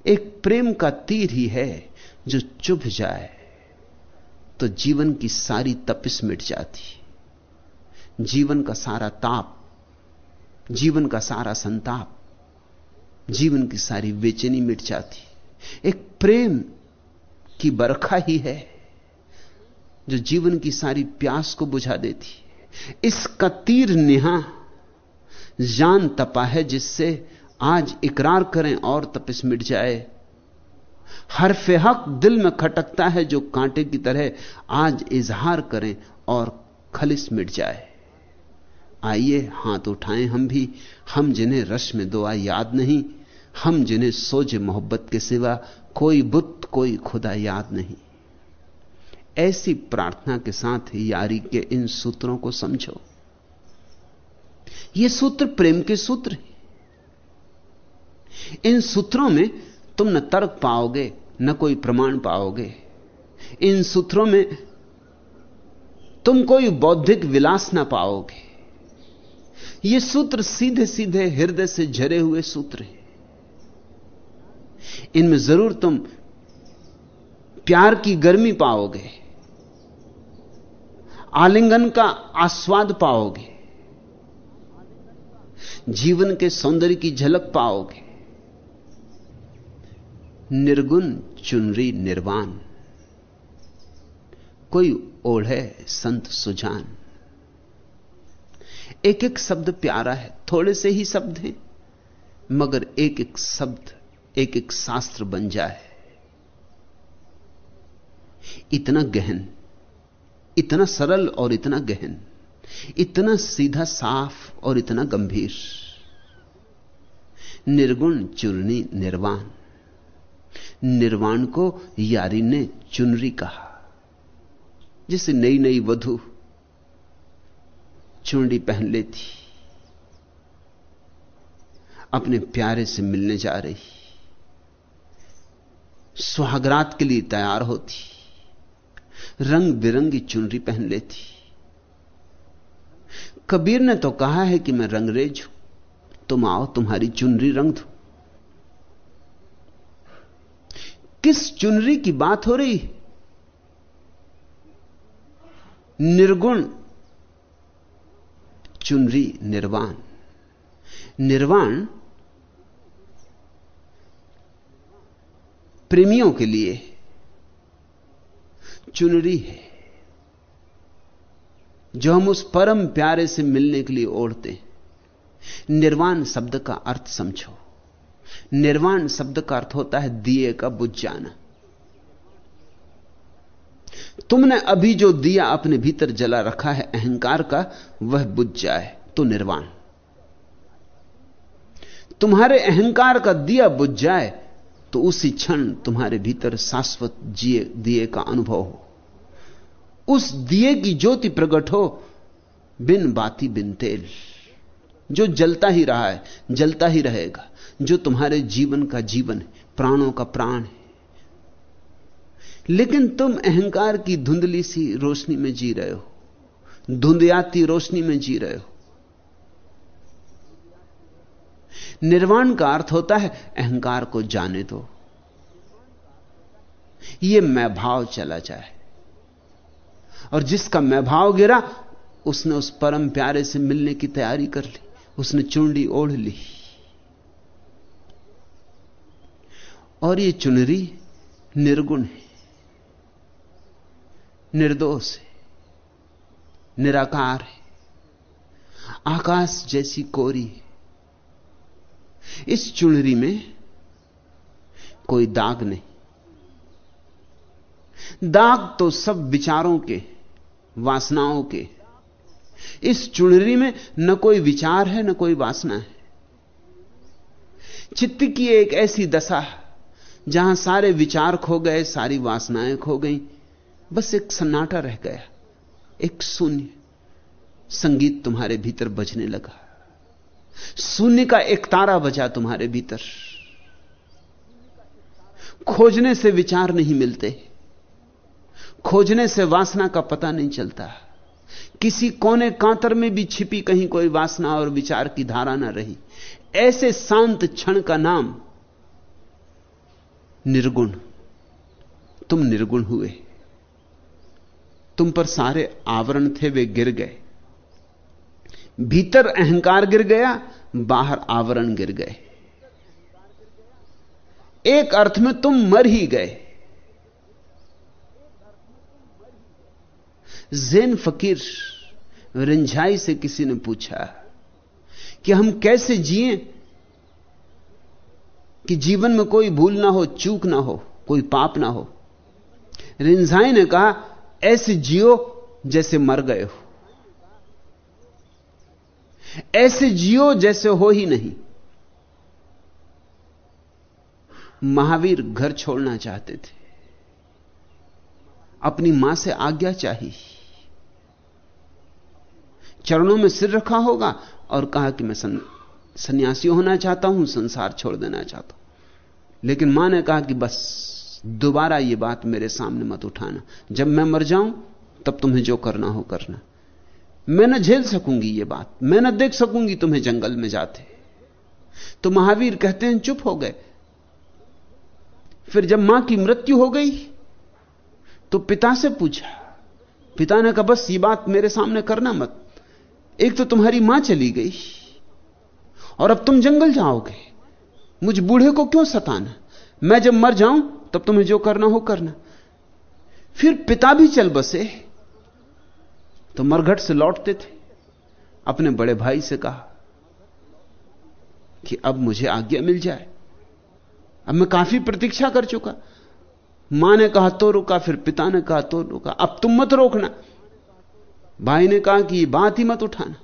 एक प्रेम का तीर ही है जो चुभ जाए तो जीवन की सारी तपिस मिट जाती। जीवन का सारा ताप, जीवन का सारा संताप, जीवन की सारी बेचैनी मिट जाती। एक प्रेम की बरखा ही है जो जीवन की सारी प्यास को बुझा देती। इसका तीर निहा जान तपा है जिससे आज इकरार करें, और तपिस मिट जाए। हर फेहक दिल में खटकता है, जो कांटे की तरह आज इजहार करें, और खलिस मिट जाए। आइए हाथ उठाएँ हम भी, हम जिन्हें रश में दुआ याद नहीं, हम जिन्हें सोच मोहब्बत के सिवा कोई बुत, कोई खुदा याद नहीं। ऐसी प्रार्थना के साथ यारी के इन सूत्रों को समझो। ये सूत्र प्रेम के सूत्र हैं। इन सूत्रों में तुम न तर्क पाओगे, न कोई प्रमाण पाओगे। इन सूत्रों में तुम कोई बौद्धिक विलास ना पाओगे। ये सूत्र सीधे सीधे हृदय से झरे हुए सूत्र हैं। इनमें ज़रूर तुम प्यार की गर्मी पाओगे, आलिंगन का आस्वाद पाओगे, जीवन के सौंदर्य की झलक पाओगे। निर्गुण चुनरी निर्वाण। कोई ओढ़े संत सुजान। एक एक शब्द प्यारा है, थोड़े से ही शब्द हैं, मगर एक एक शब्द एक एक शास्त्र बन जाए। इतना गहन, इतना सरल और इतना गहन, इतना सीधा साफ़ और इतना गंभीर। निर्गुण चुरनी निर्वाण। निर्वाण को यारी ने चुनरी कहा। जिसे नई नई वधु चुनरी पहन लेती। अपने प्यारे से मिलने जा रही। सुहागरात के लिए तैयार होती। रंग बिरंगी चुनरी पहन लेती। कबीर ने तो कहा है कि मैं रंगरेज हूँ। तुम आओ, तुम्हारी चुनरी रंग दो किस चुनरी की बात हो रही निर्गुण। चुनरी निर्वाण। निर्वाण प्रेमियों के लिए चुनरी है, जो हम उस परम प्यारे से मिलने के लिए ओढ़ते निर्वाण शब्द का अर्थ समझो। निर्वाण शब्द का अर्थ होता है दिए का बुझ जाना। तुमने अभी जो दिया अपने भीतर जला रखा है, अहंकार का, वह बुझ जाए तो निर्वाण। तुम्हारे अहंकार का दिया बुझ जाए तो उसी क्षण तुम्हारे भीतर शाश्वत जिए, दिए का अनुभव हो। उस दिए की ज्योति प्रकट हो, बिन बाती बिन तेल। जो जलता ही रहा है, जलता ही रहेगा। जो तुम्हारे जीवन का जीवन है, प्राणों का प्राण है। लेकिन तुम अहंकार की धुंधली सी रोशनी में जी रहे हो। धुंधियाती रोशनी में जी रहे हो। निर्वाण का अर्थ होता है, अहंकार को जाने दो। यह मैं भाव चला जाए। और जिसका मैं भाव गिरा, उसने उस परम प्यारे से मिलने की तैयारी कर ली। उसने चुंडी ओढ़ ली। और ये चुनरी निर्गुण है, निर्दोष है, निराकार है। आकाश जैसी कोरी है। इस चुनरी में कोई दाग नहीं। दाग तो सब विचारों के, वासनाओं के इस चुनरी में न कोई विचार है, न कोई वासना है। चित्त की एक ऐसी दशा जहाँ सारे विचार खो गए, सारी वासनाएँ खो गई, बस एक सन्नाटा रह गया, एक शून्य। संगीत तुम्हारे भीतर बजने लगा, शून्य का एक तारा बजा तुम्हारे भीतर। खोजने से विचार नहीं मिलते, खोजने से वासना का पता नहीं चलता। किसी कोने कांतर में भी छिपी कहीं कोई वासना और विचार की धारा ना रही। ऐसे शांत क्षण का नाम निर्गुण। तुम निर्गुण हुए। तुम पर सारे आवरण थे, वे गिर गए। भीतर अहंकार गिर गया, बाहर आवरण गिर गए। एक अर्थ में तुम मर ही गए। जैन फकीर रिंझाई से किसी ने पूछा कि हम कैसे जिए कि जीवन में कोई भूल ना हो, चूक ना हो, कोई पाप ना हो। रिंझाई ने कहा, ऐसे जियो जैसे मर गए हो। ऐसे जियो जैसे हो ही नहीं। महावीर घर छोड़ना चाहते थे। अपनी माँ से आज्ञा चाहिए। चरणों में सिर रखा होगा और कहा कि मैं सन्यासी होना चाहता हूँ, संसार छोड़ देना चाहता हूँ। लेकिन माँ ने कहा कि बस, दोबारा यह बात मेरे सामने मत उठाना। जब मैं मर जाऊँ, तब तुम्हें जो करना हो करना। मैं न झेल सकूँगी ये बात, मैं न देख सकूँगी तुम्हें जंगल में जाते। तो महावीर कहते हैं, चुप हो गए। फिर जब माँ की मृत्यु हो गई तो पिता से पूछा। पिता ने कहा, बस ये बात मेरे सामने करना मत। एक तो तुम्हारी माँ चली गई और अब तुम जंगल जाओगे। मुझ बूढ़े को क्यों सताना? मैं जब मर जाऊँ, तब तुम्हें जो करना हो करना। फिर पिता भी चल बसे तो मरघट से लौटते थे। अपने बड़े भाई से कहा कि अब मुझे आज्ञा मिल जाए। अब मैं काफ़ी प्रतीक्षा कर चुका। माँ ने कहा तो रुका। फिर पिता ने कहा तो रुका। अब तुम मत रोकना। भाई ने कहा कि बात ही मत उठाना।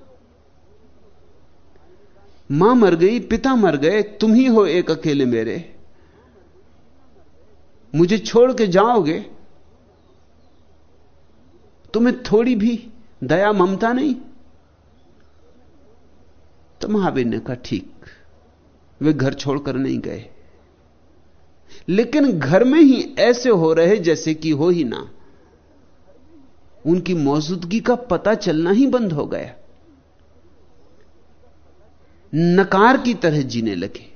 माँ मर गई, पिता मर गए, तुम ही हो एक अकेले मेरे। मुझे छोड़ के जाओगे? तुम्हें थोड़ी भी दया, ममता नहीं? तो महावीर ने कहा, ठीक, वे घर छोड़कर नहीं गए। लेकिन घर में ही ऐसे हो रहे जैसे कि हो ही ना। उनकी मौजूदगी का पता चलना ही बंद हो गया। नकार की तरह जीने लगे।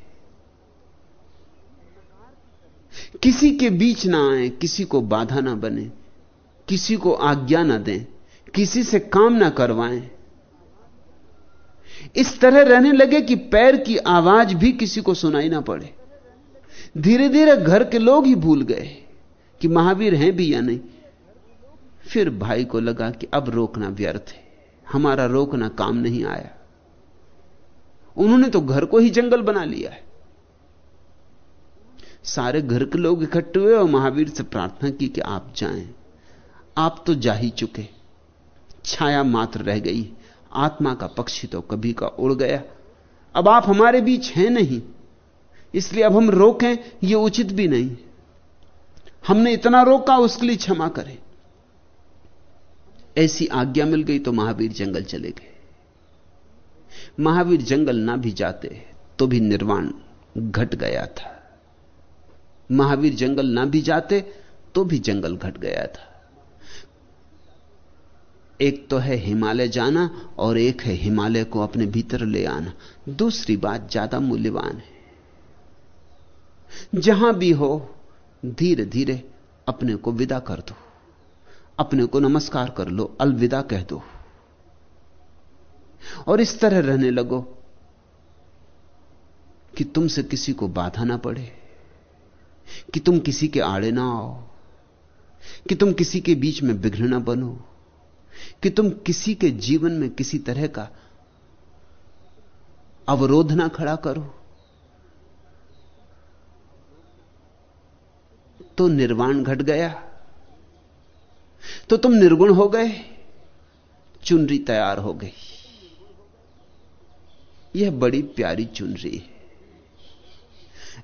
किसी के बीच ना आए, किसी को बाधा ना बने, किसी को आज्ञा ना दें, किसी से काम ना करवाएँ। इस तरह रहने लगे कि पैर की आवाज़ भी किसी को सुनाई ना पड़े। धीरे धीरे घर के लोग ही भूल गए कि महावीर हैं भी या नहीं। फिर भाई को लगा कि अब रोकना व्यर्थ है। हमारा रोकना काम नहीं आया। उन्होंने तो घर को ही जंगल बना लिया है। सारे घर के लोग इकट्ठे हुए और महावीर से प्रार्थना की कि आप जाएँ। आप तो जा ही चुके। छाया मात्र रह गई। आत्मा का पक्षी तो कभी का उड़ गया। अब आप हमारे बीच हैं नहीं। इसलिए अब हम रोकें यह उचित भी नहीं। हमने इतना रोका, उसके लिए क्षमा करें। ऐसी आज्ञा मिल गई तो महावीर जंगल चले गए। महावीर जंगल ना भी जाते तो भी निर्वाण घट गया था। महावीर जंगल ना भी जाते तो भी जंगल घट गया था। एक तो है हिमालय जाना और एक है हिमालय को अपने भीतर ले आना। दूसरी बात ज़्यादा मूल्यवान है। जहाँ भी हो धीरे धीरे अपने को विदा कर दो। अपने को नमस्कार कर लो, अलविदा कह दो। और इस तरह रहने लगो कि तुमसे किसी को बाधा ना पड़े, कि तुम किसी के आड़े ना आओ, कि तुम किसी के बीच में बिघ्न ना बनो, कि तुम किसी के जीवन में किसी तरह का अवरोध ना खड़ा करो। तो निर्वाण घट गया। तो तुम निर्गुण हो गए, चुनरी तैयार हो गई। यह बड़ी प्यारी चुनरी है।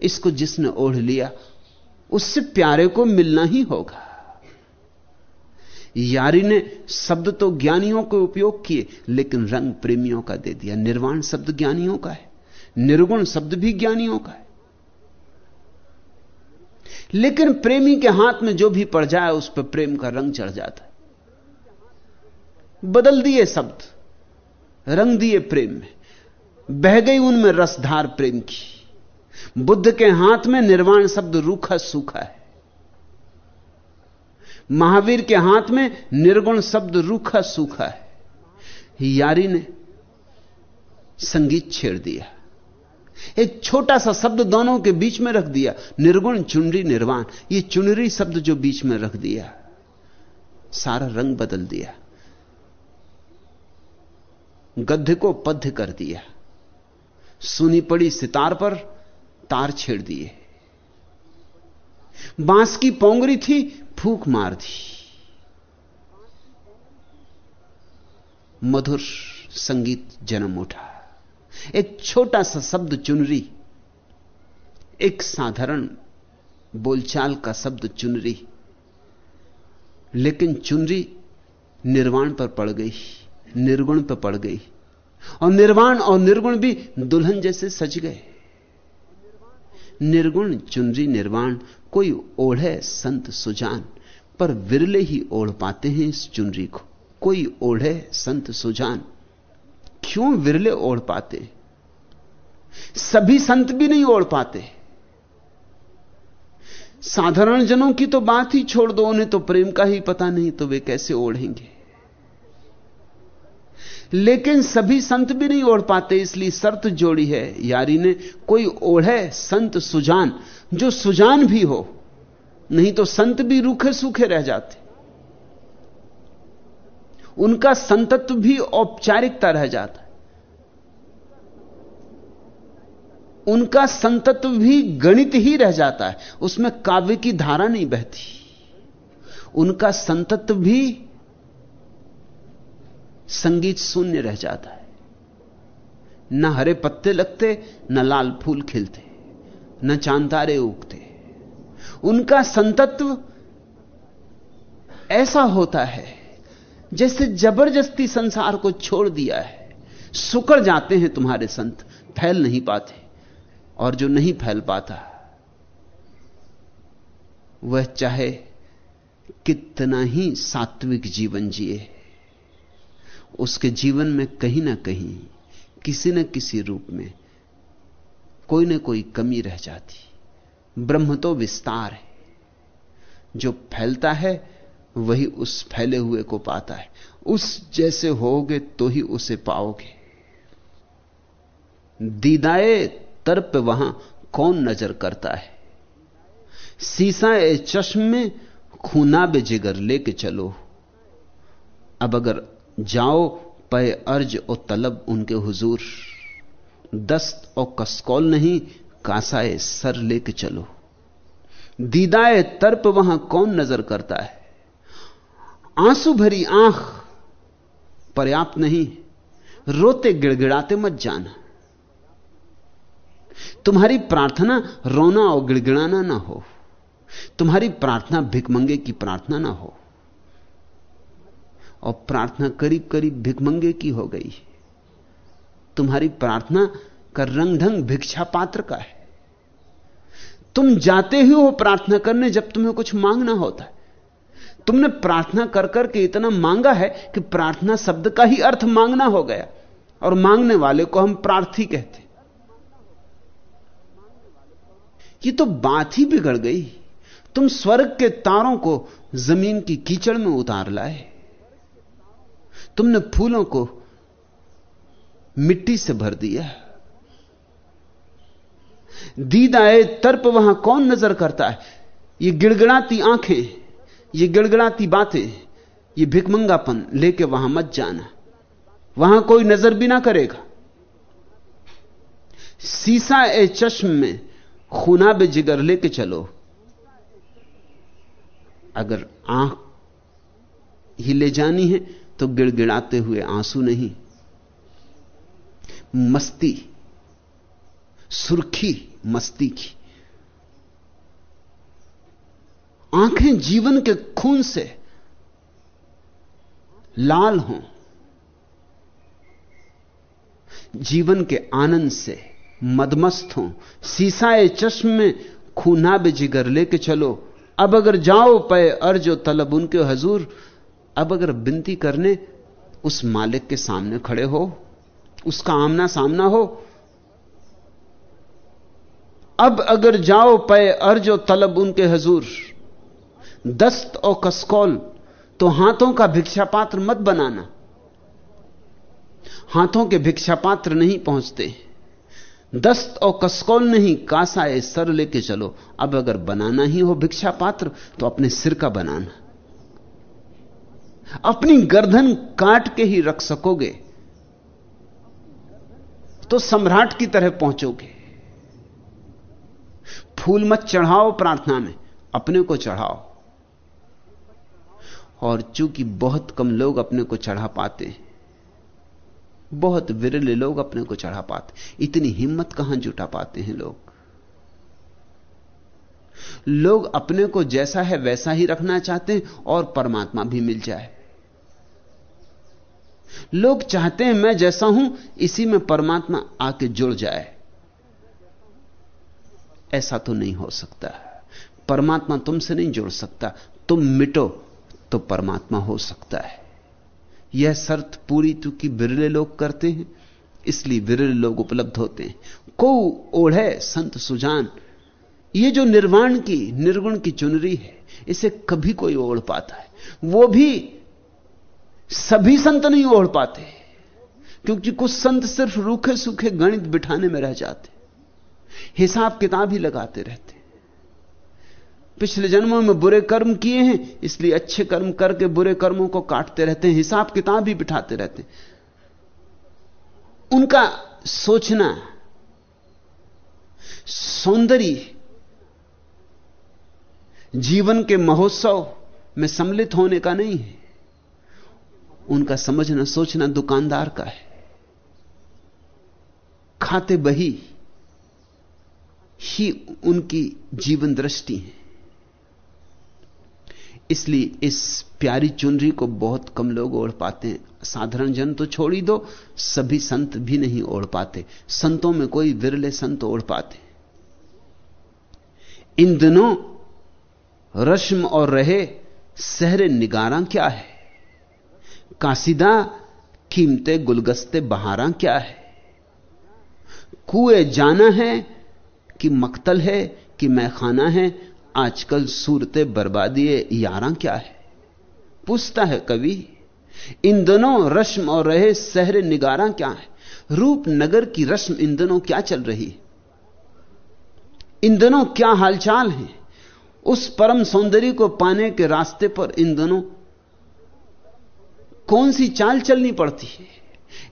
इसको जिसने ओढ़ लिया, उससे प्यारे को मिलना ही होगा। यारी ने शब्द तो ज्ञानियों के उपयोग किए, लेकिन रंग प्रेमियों का दे दिया। निर्वाण शब्द ज्ञानियों का है, निर्गुण शब्द भी ज्ञानियों का है। लेकिन प्रेमी के हाथ में जो भी पड़ जाए, उस पर प्रेम का रंग चढ़ जाता है। बदल दिए शब्द, रंग दिए प्रेम में। बह गई उनमें रसधार प्रेम की। बुद्ध के हाथ में निर्वाण शब्द रूखा सूखा है। महावीर के हाथ में निर्गुण शब्द रूखा सूखा है। यारी ने संगीत छेड़ दिया। एक छोटा सा शब्द दोनों के बीच में रख दिया। निर्गुण, चुनरी, निर्वाण। ये चुनरी शब्द जो बीच में रख दिया, सारा रंग बदल दिया। गद्य को पद्य कर दिया। सुनी पड़ी सितार पर तार छेड़ दिए। बाँस की पोंगरी थी, फूक मार दी। मधुर संगीत जन्म उठा। एक छोटा सा शब्द चुनरी, एक साधारण बोलचाल का शब्द चुनरी। लेकिन चुनरी निर्वाण पर पड़ गई, निर्गुण पर पड़ गई। और निर्वाण और निर्गुण भी दुल्हन जैसे सज गए। निर्गुण, चुनरी, निर्वाण, कोई ओढ़े संत सुजान, पर विरले ही ओढ़ पाते हैं इस चुनरी को। कोई ओढ़े संत सुजान। क्यों विरले ओढ़ पाते? सभी संत भी नहीं ओढ़ पाते। साधारण जनों की तो बात ही छोड़ दो, उन्हें तो प्रेम का ही पता नहीं तो वे कैसे ओढ़ेंगे? लेकिन सभी संत भी नहीं ओढ़ पाते, इसलिए शर्त जोड़ी है। यारी ने, कोई ओढ़े संत सुजान, जो सुजान भी हो, नहीं तो संत भी रूखे सूखे रह जाते। उनका संतत्व भी औपचारिकता रह जाता है। उनका संतत्व भी गणित ही रह जाता है। उसमें काव्य की धारा नहीं बहती। उनका संतत्व भी संगीत शून्य रह जाता है। न हरे पत्ते लगते, न लाल फूल खिलते, न चांतारे उगते। उनका संतत्व ऐसा होता है जैसे ज़बरदस्ती संसार को छोड़ दिया है सुकड़ जाते हैं तुम्हारे संत, फैल नहीं पाते। और जो नहीं फैल पाता, वह चाहे कितना ही सात्विक जीवन जिए, उसके जीवन में कहीं ना कहीं, किसी न किसी रूप में कोई ना कोई कमी रह जाती। ब्रह्म तो विस्तार है। जो फैलता है वही उस फैले हुए को पाता है। उस जैसे होगे तो ही उसे पाओगे। दीदाए तर्प वहाँ कौन नज़र करता है? सीसाए चश्म में खूना बे जिगर लेके चलो। अब अगर जाओ पे अर्ज़ और तलब उनके हुजूर, दस्त और कसकौल नहीं, कासाए सर लेके चलो। दीदाए तर्प वहाँ कौन नज़र करता है? आँसू भरी आँख पर्याप्त नहीं रोते गिड़गिड़ाते मत जाना। तुम्हारी प्रार्थना रोना और गिड़गिड़ाना ना हो। तुम्हारी प्रार्थना भिकमंगे की प्रार्थना ना हो। और प्रार्थना करीब करीब भिकमंगे की हो गई। तुम्हारी प्रार्थना का रंग ढंग भिक्षा पात्र का है। तुम जाते ही हो प्रार्थना करने जब तुम्हें कुछ मांगना होता है। तुमने प्रार्थना कर करके इतना मांगा है कि प्रार्थना शब्द का ही अर्थ मांगना हो गया। और मांगने वाले को हम प्रार्थी कहते ये तो बात ही बिगड़ गई। तुम स्वर्ग के तारों को ज़मीन की कीचड़ में उतार लाए। तुमने फूलों को मिट्टी से भर दिया। दीदाए तर्प वहाँ कौन नज़र करता है? ये गिड़गिड़ाती आँखें। ये गिड़गिड़ाती बातें, ये भिकमंगापन लेके वहाँ मत जाना। वहाँ कोई नज़र भी ना करेगा। सीसा ए चश्म में खूनाब जिगर लेके चलो। अगर आँख ही ले जानी है तो गिड़गिड़ाते हुए आँसू नहीं। मस्ती, सुर्खी मस्ती की। आँखें जीवन के खून से लाल हों। जीवन के आनंद से मदमस्त हों। सीसाए चश्म में खूनाब जिगर लेके चलो। अब अगर जाओ पे अर्जो तलब उनके हजूर, अब अगर बिनती करने उस मालिक के सामने खड़े हो, उसका आमना सामना हो। अब अगर जाओ पे अर्जो तलब उनके हजूर दस्त और कसकौल तो हाथों का भिक्षा पात्र मत बनाना। हाथों के भिक्षा पात्र नहीं पहुँचते। दस्त और कसकौल नहीं कासा कासाए सर लेके चलो। अब अगर बनाना ही हो भिक्षा पात्र तो अपने सिर का बनाना। अपनी गर्दन काट के ही रख सकोगे तो सम्राट की तरह पहुंचोगे। फूल मत चढ़ाओ प्रार्थना में, अपने को चढ़ाओ। और चूँकि बहुत कम लोग अपने को चढ़ा पाते हैं, बहुत विरले लोग अपने को चढ़ा पाते इतनी हिम्मत कहाँ जुटा पाते हैं लोग? लोग अपने को जैसा है वैसा ही रखना चाहते हैं और परमात्मा भी मिल जाए। लोग चाहते हैं मैं जैसा हूँ, इसी में परमात्मा आके जुड़ जाए। ऐसा तो नहीं हो सकता। परमात्मा तुमसे नहीं जुड़ सकता। तुम मिटो। तो परमात्मा हो सकता है। यह शर्त पूरी चूँकि बिरले लोग करते हैं, इसलिए विरले लोग उपलब्ध होते हैं। को ओढ़े संत सुजान, ये जो निर्वाण की, निर्गुण की चुनरी है, इसे कभी कोई ओढ़ पाता है। वो भी सभी संत नहीं ओढ़ पाते, क्योंकि कुछ संत सिर्फ़ रूखे सूखे गणित बिठाने में रह जाते हिसाब किताब ही लगाते रहते पिछले जन्मों में बुरे कर्म किए हैं, इसलिए अच्छे कर्म करके बुरे कर्मों को काटते रहते हैं, हिसाब किताब ही बिठाते रहते हैं। उनका सोचना, सौंदर्य, जीवन के महोत्सव में सम्मिलित होने का नहीं है। उनका समझना, सोचना दुकानदार का है। खाते बही ही उनकी जीवन दृष्टि है। इसलिए इस प्यारी चुनरी को बहुत कम लोग ओढ़ पाते हैं। साधारण जन तो छोड़ ही दो, सभी संत भी नहीं ओढ़ पाते। संतों में कोई विरले संत ओढ़ पाते। इन दिनों रश्म और रहे, सहरे निगारा क्या है? कासिदा कीमते गुलगस्ते बहारा क्या है? कुएँ जाना है कि मकतल है कि मैखाना है? आजकल सूरत बर्बादी यारा क्या है? पूछता है कवि, इन दोनों रश्म और रहे सहरे निगारा क्या है? रूप नगर की रश्म इन दोनों क्या चल रही है? इन दोनों क्या हालचाल है? उस परम सौंदर्य को पाने के रास्ते पर इन दोनों कौन सी चाल चलनी पड़ती है?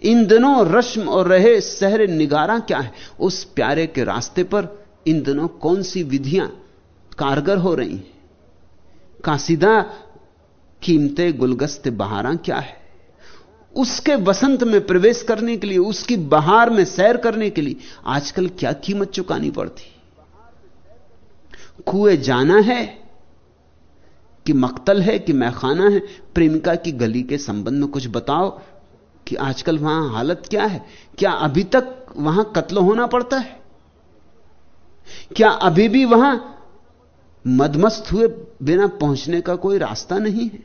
इन दिनों रश्म और रहे सहरे निगारा क्या है? उस प्यारे के रास्ते पर इन दिनों कौन सी विधियाँ कारगर हो रही हैं। कासिदा कीमते गुलगस्ते बहारा क्या है? उसके वसंत में प्रवेश करने के लिए, उसकी बहार में सैर करने के लिए आजकल क्या कीमत चुकानी पड़ती? कुएँ जाना है कि मक्तल है कि मैखाना है? प्रेमिका की गली के संबंध में कुछ बताओ कि आजकल वहाँ हालत क्या है? क्या अभी तक वहाँ कत्ल होना पड़ता है? क्या अभी भी वहाँ मदमस्त हुए बिना पहुँचने का कोई रास्ता नहीं है।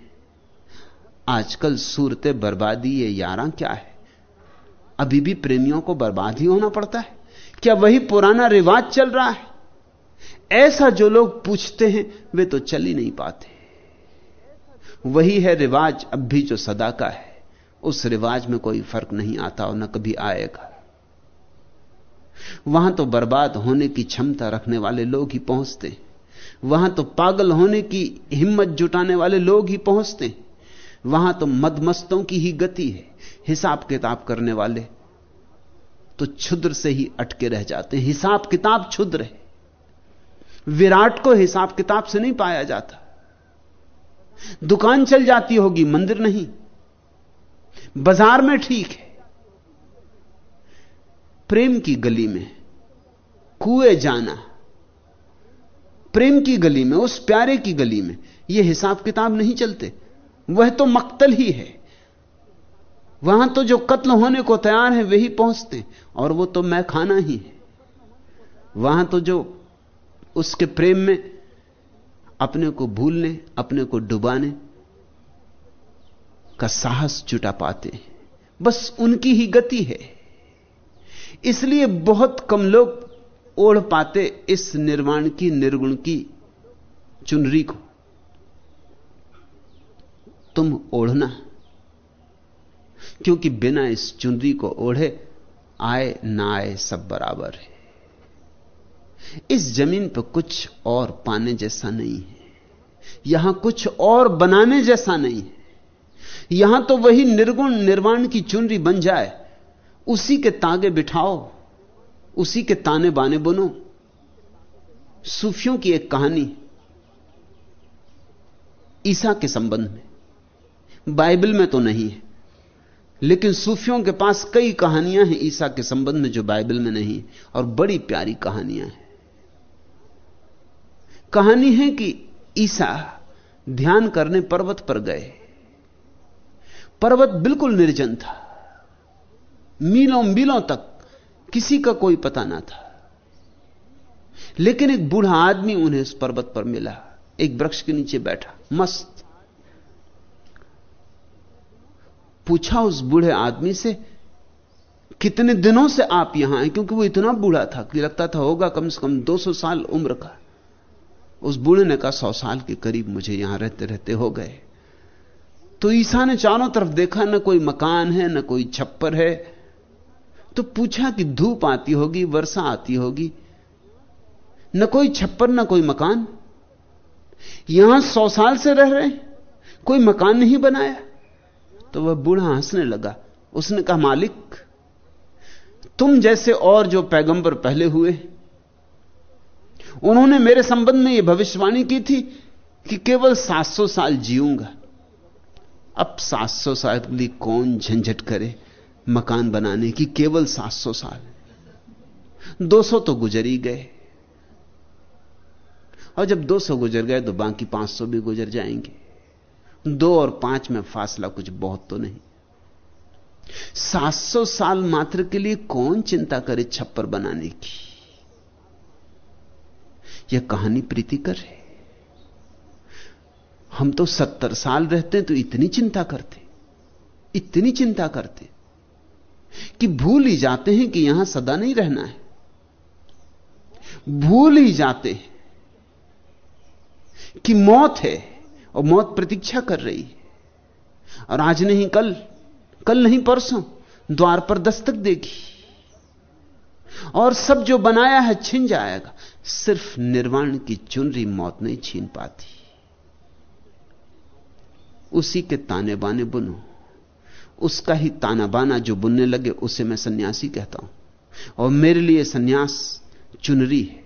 आजकल सूरत बर्बादी ये यारा क्या है? अभी भी प्रेमियों को बर्बाद ही होना पड़ता है। क्या वही पुराना रिवाज चल रहा है? ऐसा जो लोग पूछते हैं, वे तो चल ही नहीं पाते। वही है रिवाज अब भी जो सदा का है। उस रिवाज में कोई फ़र्क नहीं आता और न कभी आएगा। वहाँ तो बर्बाद होने की क्षमता रखने वाले लोग ही पहुँचते वहाँ तो पागल होने की हिम्मत जुटाने वाले लोग ही पहुँचते हैं। वहाँ तो मदमस्तों की ही गति है, हिसाब किताब करने वाले। तो क्षुद्र से ही अटके रह जाते हैं, हिसाब किताब क्षुद्र है। विराट को हिसाब किताब से नहीं पाया जाता। दुकान चल जाती होगी, मंदिर नहीं। बाज़ार में ठीक है। प्रेम की गली में कुएँ जाना प्रेम की गली में, उस प्यारे की गली में यह हिसाब किताब नहीं चलते। वह तो मक्तल ही है। वहाँ तो जो कत्ल होने को तैयार है, वही पहुँचते और वो तो मैं खाना ही है। वहाँ तो जो उसके प्रेम में अपने को भूलने, अपने को डुबाने का साहस जुटा पाते बस उनकी ही गति है। इसलिए बहुत कम लोग ओढ़ पाते इस निर्वाण की, निर्गुण की चुनरी को। तुम ओढ़ना क्योंकि बिना इस चुनरी को ओढ़े, आए ना आए सब बराबर है। इस ज़मीन पर कुछ और पाने जैसा नहीं है। यहाँ कुछ और बनाने जैसा नहीं है। यहाँ तो वही निर्गुण, निर्वाण की चुनरी बन जाए। उसी के तागे बिठाओ। उसी के ताने बाने बनो। सूफियों की एक कहानी, ईसा के संबंध में। बाइबल में तो नहीं है, लेकिन सूफियों के पास कई कहानियाँ हैं ईसा के संबंध में जो बाइबल में नहीं और बड़ी प्यारी कहानियाँ हैं। कहानी है कि ईसा ध्यान करने पर्वत पर गए। पर्वत बिल्कुल निर्जन था। मीलों मीलों तक किसी का कोई पता ना था। लेकिन एक बूढ़ा आदमी उन्हें उस पर्वत पर मिला। एक वृक्ष के नीचे बैठा, मस्त। पूछा उस बूढ़े आदमी से, कितने दिनों से आप यहाँ हैं? क्योंकि वो इतना बूढ़ा था कि लगता था होगा कम से कम 200 साल उम्र का। उस बूढ़े ने कहा, सौ साल के करीब मुझे यहाँ रहते रहते हो गए। तो ईसा ने चारों तरफ़ देखा, न कोई मकान है, न कोई छप्पर है। तो पूछा कि धूप आती होगी, वर्षा आती होगी। न कोई छप्पर, न कोई मकान। यहाँ सौ साल से रह रहे कोई मकान नहीं बनाया। तो वह बूढ़ा हंसने लगा। उसने कहा, मालिक, तुम जैसे और जो पैगंबर पहले हुए, उन्होंने मेरे संबंध में यह भविष्यवाणी की थी कि केवल 700 साल जीऊँगा। अब 700 साल के लिए कौन झंझट करे? मकान बनाने की केवल 700 साल। 200 तो गुजर ही गए। और जब 200 गुजर गए तो बाकी 500 भी गुजर जाएँगे। दो और पाँच में फासला कुछ बहुत तो नहीं। 700 साल मात्र के लिए कौन चिंता करे छप्पर बनाने की? यह कहानी प्रीतिकर है। हम तो सत्तर साल रहते हैं तो इतनी चिंता करते। इतनी चिंता करते। कि भूल ही जाते हैं कि यहाँ सदा नहीं रहना है। भूल ही जाते हैं कि मौत है और मौत प्रतीक्षा कर रही है। और आज नहीं, कल कल नहीं, परसों द्वार पर दस्तक देगी। और सब जो बनाया है छिन जाएगा, सिर्फ़ निर्वाण की चुनरी मौत नहीं छीन पाती। उसी के ताने बाने बुनो। उसका ही ताना बाना जो बुनने लगे, उसे मैं सन्यासी कहता हूँ। और मेरे लिए सन्यास चुनरी है।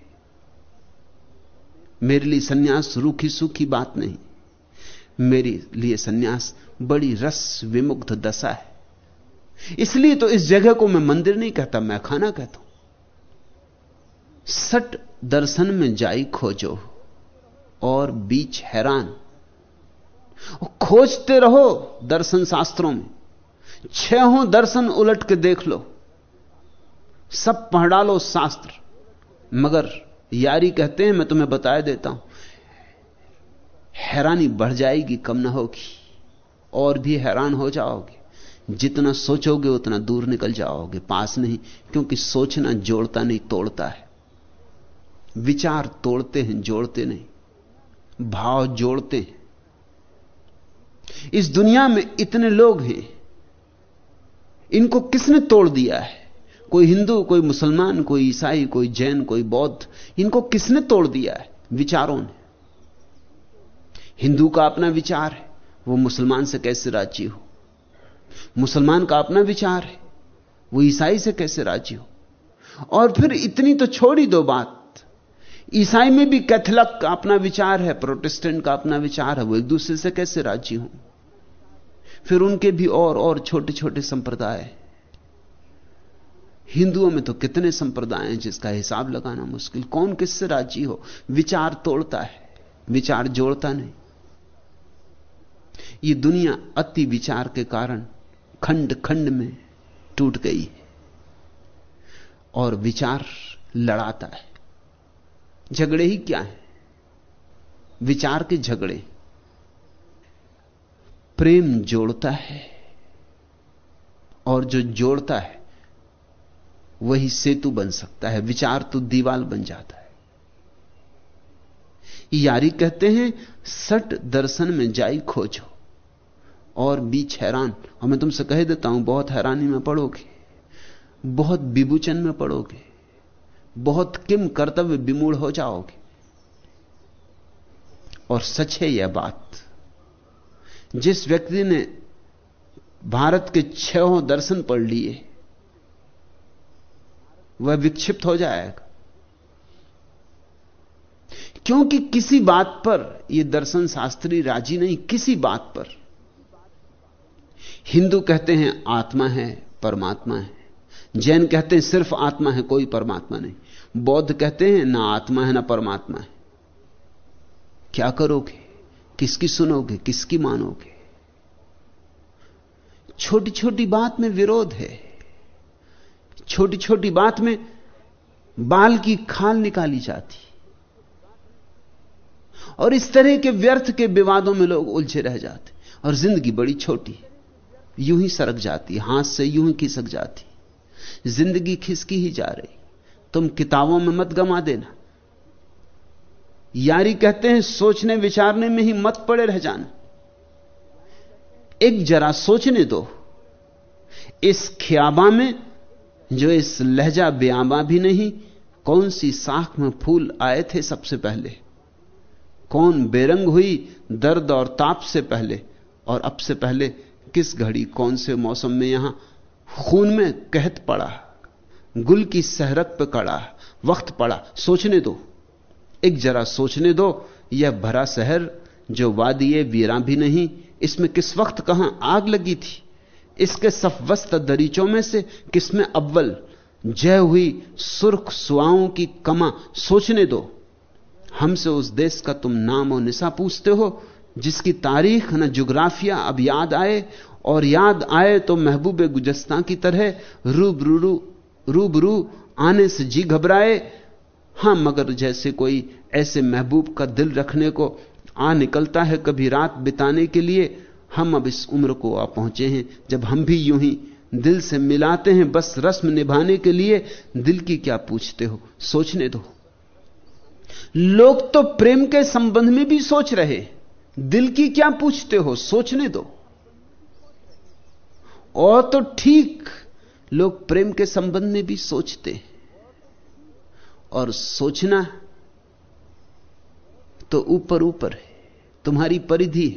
मेरे लिए सन्यास रूखी सूखी बात नहीं। मेरे लिए सन्यास बड़ी रस विमुग्ध दशा है। इसलिए तो इस जगह को मैं मंदिर नहीं कहता, मैं खाना कहता हूँ। सट दर्शन में जाई खोजो, और बीच हैरान। खोजते रहो दर्शन शास्त्रों में। छहों दर्शन उलट के देख लो। सब पढ़ डालो शास्त्र। मगर यारी कहते हैं, मैं तुम्हें बताया देता हूँ, हैरानी बढ़ जाएगी, कम ना होगी। और भी हैरान हो जाओगे। जितना सोचोगे, उतना दूर निकल जाओगे। पास नहीं, क्योंकि सोचना जोड़ता नहीं, तोड़ता है। विचार तोड़ते हैं, जोड़ते नहीं। भाव जोड़ते हैं। इस दुनिया में इतने लोग हैं इनको किसने तोड़ दिया है? कोई हिंदू, कोई मुसलमान, कोई ईसाई, कोई जैन, कोई बौद्ध, इनको किसने तोड़ दिया है? विचारों ने। हिंदू का अपना विचार है, वो मुसलमान से कैसे राज़ी हो? मुसलमान का अपना विचार है, वो ईसाई से कैसे राज़ी हो? और फिर इतनी तो छोड़ी दो बात। ईसाई में भी कैथलक का अपना विचार है, प्रोटेस्टेंट का अपना विचार है, वो एक दूसरे से कैसे राज़ी हो? फिर उनके भी और और छोटे छोटे संप्रदाय। हिंदुओं में तो कितने संप्रदाय हैं जिसका हिसाब लगाना मुश्किल। कौन किससे राज़ी हो? विचार तोड़ता है। विचार जोड़ता नहीं। ये दुनिया अति विचार के कारण खंड खंड में टूट गई है। और विचार लड़ाता है। झगड़े ही क्या है? विचार के झगड़े। प्रेम जोड़ता है और जो जोड़ता है, वही सेतु बन सकता है, विचार तो दीवाल बन जाता है। यारी कहते हैं, सट दर्शन में जाई खोजो, और बीच हैरान। और मैं तुमसे कह देता हूँ, बहुत हैरानी में पड़ोगे, बहुत विभूचन में पड़ोगे, बहुत किम कर्तव्य विमूढ़ हो जाओगे। और सच है यह बात जिस व्यक्ति ने भारत के छहों दर्शन पढ़ लिए, वह विक्षिप्त हो जाएगा। क्योंकि किसी बात पर यह दर्शन शास्त्री राज़ी नहीं, किसी बात पर। हिंदू कहते हैं, आत्मा है, परमात्मा है। जैन कहते हैं, सिर्फ़ आत्मा है, कोई परमात्मा नहीं। बौद्ध कहते हैं, ना आत्मा है, ना परमात्मा है। क्या करोगे? किसकी सुनोगे, किसकी मानोगे? छोटी छोटी बात में विरोध है। छोटी छोटी बात में बाल की खाल निकाली जाती। और इस तरह के व्यर्थ के विवादों में लोग उलझे रह जाते और ज़िंदगी बड़ी छोटी यूँ ही सरक जाती हाथ से यूँ ही खिसक जाती ज़िंदगी खिसकी ही जा रही। तुम किताबों में मत गमा देना। यारी कहते हैं, सोचने विचारने में ही मत पड़े रह जाना। एक जरा सोचने दो। इस ख्याबा में, जो इस लहजा ब्याबा भी नहीं, कौन सी साख में फूल आए थे सबसे पहले? कौन बेरंग हुई दर्द और ताप से पहले? और अब से पहले किस घड़ी, कौन से मौसम में यहाँ खून में कहत पड़ा? गुल की सहरक पे कड़ा, वक्त पड़ा। सोचने दो। एक जरा सोचने दो, यह भरा शहर, जो वादिये वीरा भी नहीं। इसमें किस वक्त कहाँ आग लगी थी? इसके सफवस्त दरीचों में से किसमें अव्वल? जय हुई सुर्ख सुआओं की कमा। सोचने दो, हमसे उस देश का तुम नाम और निशा पूछते हो, जिसकी तारीख न जुग्राफिया अब याद आए, और याद आए तो महबूब गुजस्ता की तरह रूबरू रूबरू आने से जी घबराए हाँ, मगर जैसे कोई ऐसे महबूब का दिल रखने को आ निकलता है कभी रात बिताने के लिए, हम अब इस उम्र को आ पहुँचे हैं। जब हम भी यूँ ही दिल से मिलाते हैं, बस रस्म निभाने के लिए, दिल की क्या पूछते हो? सोचने दो। लोग तो प्रेम के संबंध में भी सोच रहे दिल की क्या पूछते हो? सोचने दो। और तो ठीक, लोग प्रेम के संबंध में भी सोचते और सोचना तो ऊपर ऊपर है, तुम्हारी परिधि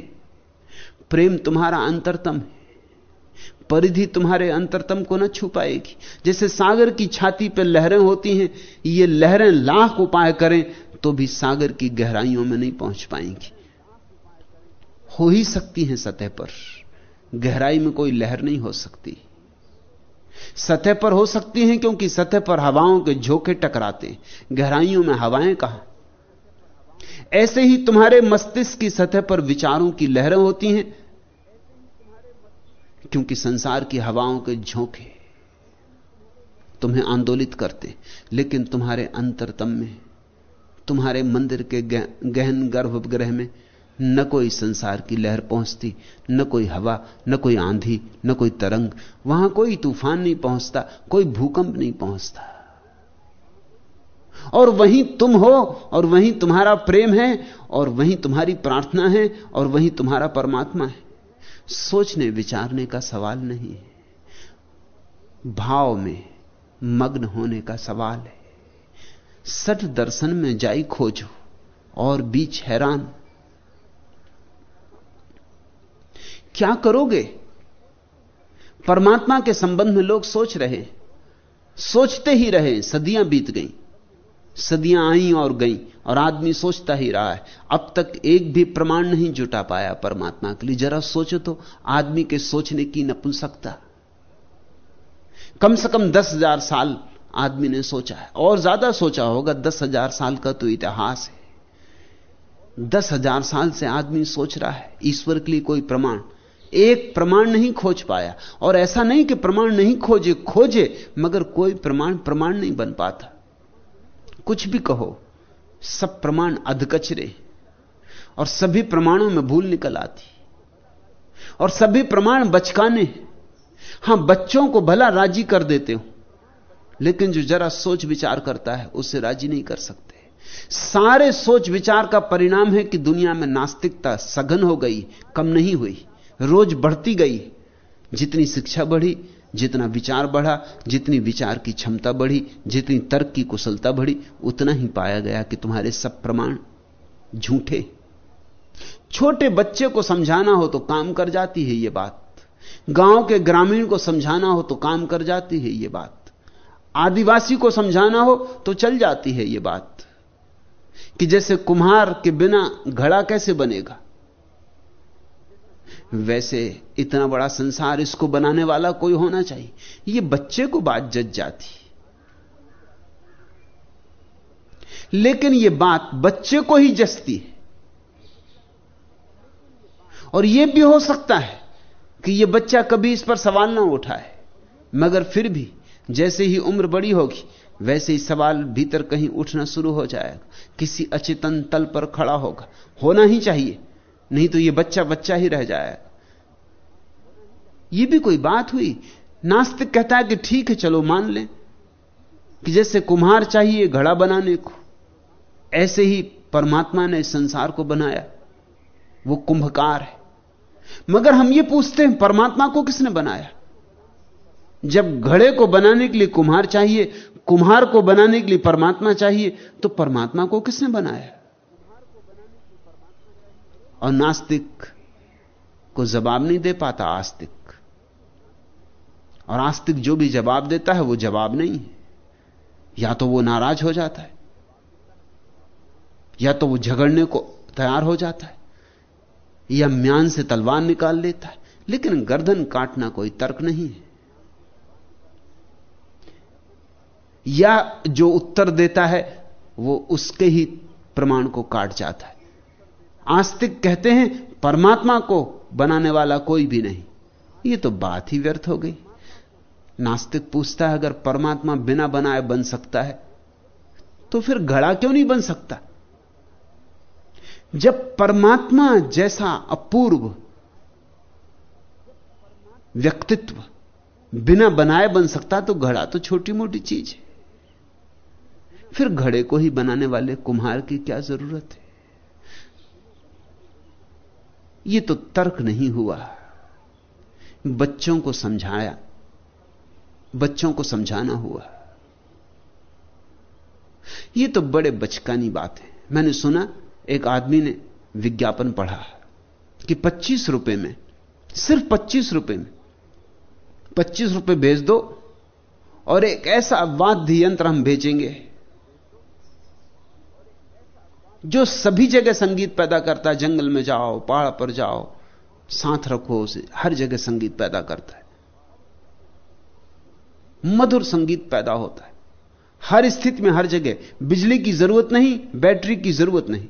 प्रेम तुम्हारा अंतरतम है। परिधि तुम्हारे अंतरतम को न छू पाएगी। जैसे सागर की छाती पर लहरें होती हैं, ये लहरें लाख उपाय करें तो भी सागर की गहराइयों में नहीं पहुँच पाएँगी। हो ही सकती हैं सतह पर, गहराई में कोई लहर नहीं हो सकती। सतह पर हो सकती हैं क्योंकि सतह पर हवाओं के झोंके टकराते गहराइयों में हवाएँ कहाँ? ऐसे ही तुम्हारे मस्तिष्क की सतह पर विचारों की लहरें होती हैं, क्योंकि संसार की हवाओं के झोंके तुम्हें आंदोलित करते लेकिन तुम्हारे अंतरतम में, तुम्हारे मंदिर के गहन गर्भगृह में न कोई संसार की लहर पहुँचती, न कोई हवा, न कोई आंधी, न कोई तरंग। वहाँ कोई तूफ़ान नहीं पहुँचता, कोई भूकंप नहीं पहुँचता। और वहीं तुम हो, और वहीं तुम्हारा प्रेम है, और वहीं तुम्हारी प्रार्थना है, और वहीं तुम्हारा परमात्मा है। सोचने, विचारने का सवाल नहीं है। भाव में मग्न होने का सवाल है। सठ दर्शन में जाई खोजो, और बीच हैरान। क्या करोगे? परमात्मा के संबंध में लोग सोच रहे सोचते ही रहे सदियाँ बीत गईं। सदियाँ आई और गईं और आदमी सोचता ही रहा है। अब तक एक भी प्रमाण नहीं जुटा पाया परमात्मा के लिए। जरा सोचो तो आदमी के सोचने की नपुंसकता। कम से कम दस हज़ार साल आदमी ने सोचा है। और ज़्यादा सोचा होगा, दस हज़ार साल का तो इतिहास है। दस हज़ार साल से आदमी सोच रहा है। ईश्वर के लिए कोई प्रमाण एक प्रमाण नहीं खोज पाया। और ऐसा नहीं कि प्रमाण नहीं खोजे खोजे, मगर कोई प्रमाण प्रमाण नहीं बन पाता। कुछ भी कहो, सब प्रमाण अधकचरे और सभी प्रमाणों में भूल निकल आती और सभी प्रमाण बचकाने हाँ, बच्चों को भला राज़ी कर देते हो, लेकिन जो जरा सोच विचार करता है, उसे राज़ी नहीं कर सकते। सारे सोच विचार का परिणाम है कि दुनिया में नास्तिकता सघन हो गई, कम नहीं हुई। रोज बढ़ती गई। जितनी शिक्षा बढ़ी, जितना विचार बढ़ा, जितनी विचार की क्षमता बढ़ी, जितनी तर्क की कुशलता बढ़ी, उतना ही पाया गया कि तुम्हारे सब प्रमाण झूठे। छोटे बच्चे को समझाना हो तो काम कर जाती है यह बात। गाँव के ग्रामीण को समझाना हो तो काम कर जाती है यह बात। आदिवासी को समझाना हो तो चल जाती है यह बात। कि जैसे कुम्हार के बिना घड़ा कैसे बनेगा? वैसे इतना बड़ा संसार इसको बनाने वाला कोई होना चाहिए। ये बच्चे को बात जज जाती। लेकिन यह बात बच्चे को ही जसती है। और यह भी हो सकता है कि यह बच्चा कभी इस पर सवाल ना उठाए, मगर फिर भी जैसे ही उम्र बड़ी होगी, वैसे ही सवाल भीतर कहीं उठना शुरू हो जाएगा। किसी अचेतन तल पर खड़ा होगा। होना ही चाहिए। नहीं तो यह बच्चा बच्चा ही रह जाएगा यह भी कोई बात हुई? नास्तिक कहता है कि ठीक है, चलो मान लें कि जैसे कुम्हार चाहिए घड़ा बनाने को, ऐसे ही परमात्मा ने संसार को बनाया। वो कुंभकार है। मगर हम ये पूछते हैं, परमात्मा को किसने बनाया? जब घड़े को बनाने के लिए कुम्हार चाहिए, कुम्हार को बनाने के लिए परमात्मा चाहिए तो परमात्मा को किसने बनाया? और नास्तिक को जवाब नहीं दे पाता आस्तिक। और आस्तिक जो भी जवाब देता है, वो जवाब नहीं है। या तो वो नाराज़ हो जाता है, या तो वो झगड़ने को तैयार हो जाता है, या म्यान से तलवार निकाल लेता है। लेकिन गर्दन काटना कोई तर्क नहीं है। या जो उत्तर देता है, वो उसके ही प्रमाण को काट जाता है। आस्तिक कहते हैं, परमात्मा को बनाने वाला कोई भी नहीं। ये तो बात ही व्यर्थ हो गई। नास्तिक पूछता है, अगर परमात्मा बिना बनाए बन सकता है तो फिर घड़ा क्यों नहीं बन सकता? जब परमात्मा जैसा अपूर्व व्यक्तित्व बिना बनाए बन सकता तो घड़ा तो छोटी मोटी चीज़ है। फिर घड़े को ही बनाने वाले कुम्हार की क्या ज़रूरत है? यह तो तर्क नहीं हुआ। बच्चों को समझाया, बच्चों को समझाना हुआ। यह तो बड़े बचकानी बात है। मैंने सुना, एक आदमी ने विज्ञापन पढ़ा कि 25 रुपए में, सिर्फ़ 25 रुपए में 25 रुपए भेज दो और एक ऐसा वाद्य यंत्र हम भेजेंगे जो सभी जगह संगीत पैदा करता है, जंगल में जाओ, पहाड़ पर जाओ, साथ रखो उसे, हर जगह संगीत पैदा करता है। मधुर संगीत पैदा होता है। हर स्थिति में, हर जगह, बिजली की ज़रूरत नहीं, बैटरी की ज़रूरत नहीं।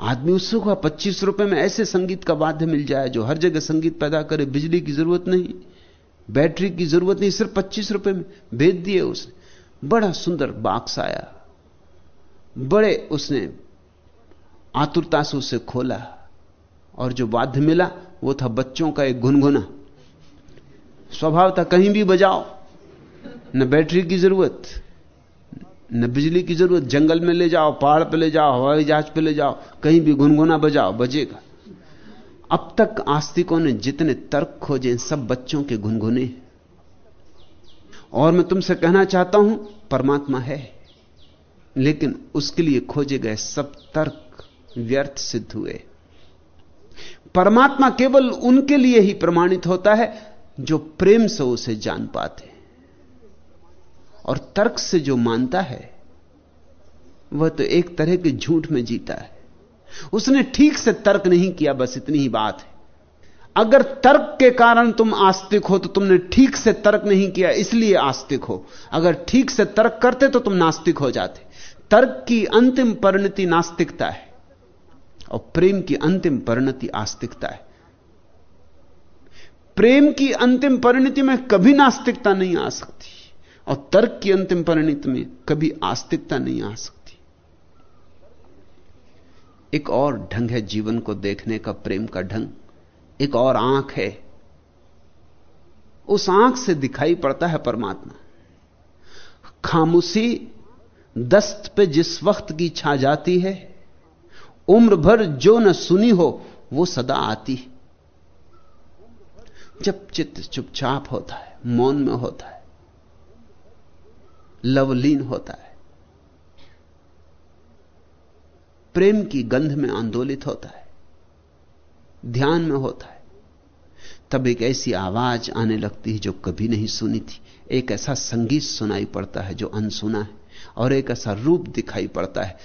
आदमी उत्सुक हुआ पच्चीस रुपए में ऐसे संगीत का वाद्य मिल जाए जो हर जगह संगीत पैदा करे, बिजली की ज़रूरत नहीं, बैटरी की ज़रूरत नहीं, सिर्फ़ पच्चीस रुपए में भेज दिए उसने। बड़ा सुंदर बाक्स आया। बड़े उसने आतुरता से उसे खोला और जो वाद्य मिला, वो था बच्चों का एक गुनगुना। स्वभाव था, कहीं भी बजाओ, न बैटरी की ज़रूरत, न बिजली की ज़रूरत, जंगल में ले जाओ, पहाड़ पे ले जाओ, हवाई जहाज़ पे ले जाओ, कहीं भी गुनगुना बजाओ, बजेगा। अब तक आस्तिकों ने जितने तर्क खोजे सब बच्चों के गुनगुने। और मैं तुमसे कहना चाहता हूँ, परमात्मा है। लेकिन उसके लिए खोजे गए सब तर्क व्यर्थ सिद्ध हुए। परमात्मा केवल उनके लिए ही प्रमाणित होता है जो प्रेम से उसे जान पाते और तर्क से जो मानता है, वह तो एक तरह के झूठ में जीता है। उसने ठीक से तर्क नहीं किया, बस इतनी ही बात है। अगर तर्क के कारण तुम आस्तिक हो तो तुमने ठीक से तर्क नहीं किया, इसलिए आस्तिक हो। अगर ठीक से तर्क करते तो तुम नास्तिक हो जाते। तर्क की अंतिम परिणति नास्तिकता है, और प्रेम की अंतिम परिणति आस्तिकता है। प्रेम की अंतिम परिणति में कभी नास्तिकता नहीं आ सकती, और तर्क की अंतिम परिणति में कभी आस्तिकता नहीं आ सकती। एक और ढंग है जीवन को देखने का, प्रेम का ढंग। एक और आँख है। उस आँख से दिखाई पड़ता है परमात्मा। खामोशी दस्त पे जिस वक्त की छा जाती है, उम्र भर जो न सुनी हो, वो सदा आती जब चित्त चुपचाप होता है, मौन में होता है, लवलीन होता है, प्रेम की गंध में आंदोलित होता है। ध्यान में होता है। तब एक ऐसी आवाज़ आने लगती है जो कभी नहीं सुनी थी। एक ऐसा संगीत सुनाई पड़ता है जो अनसुना है और एक ऐसा रूप दिखाई पड़ता है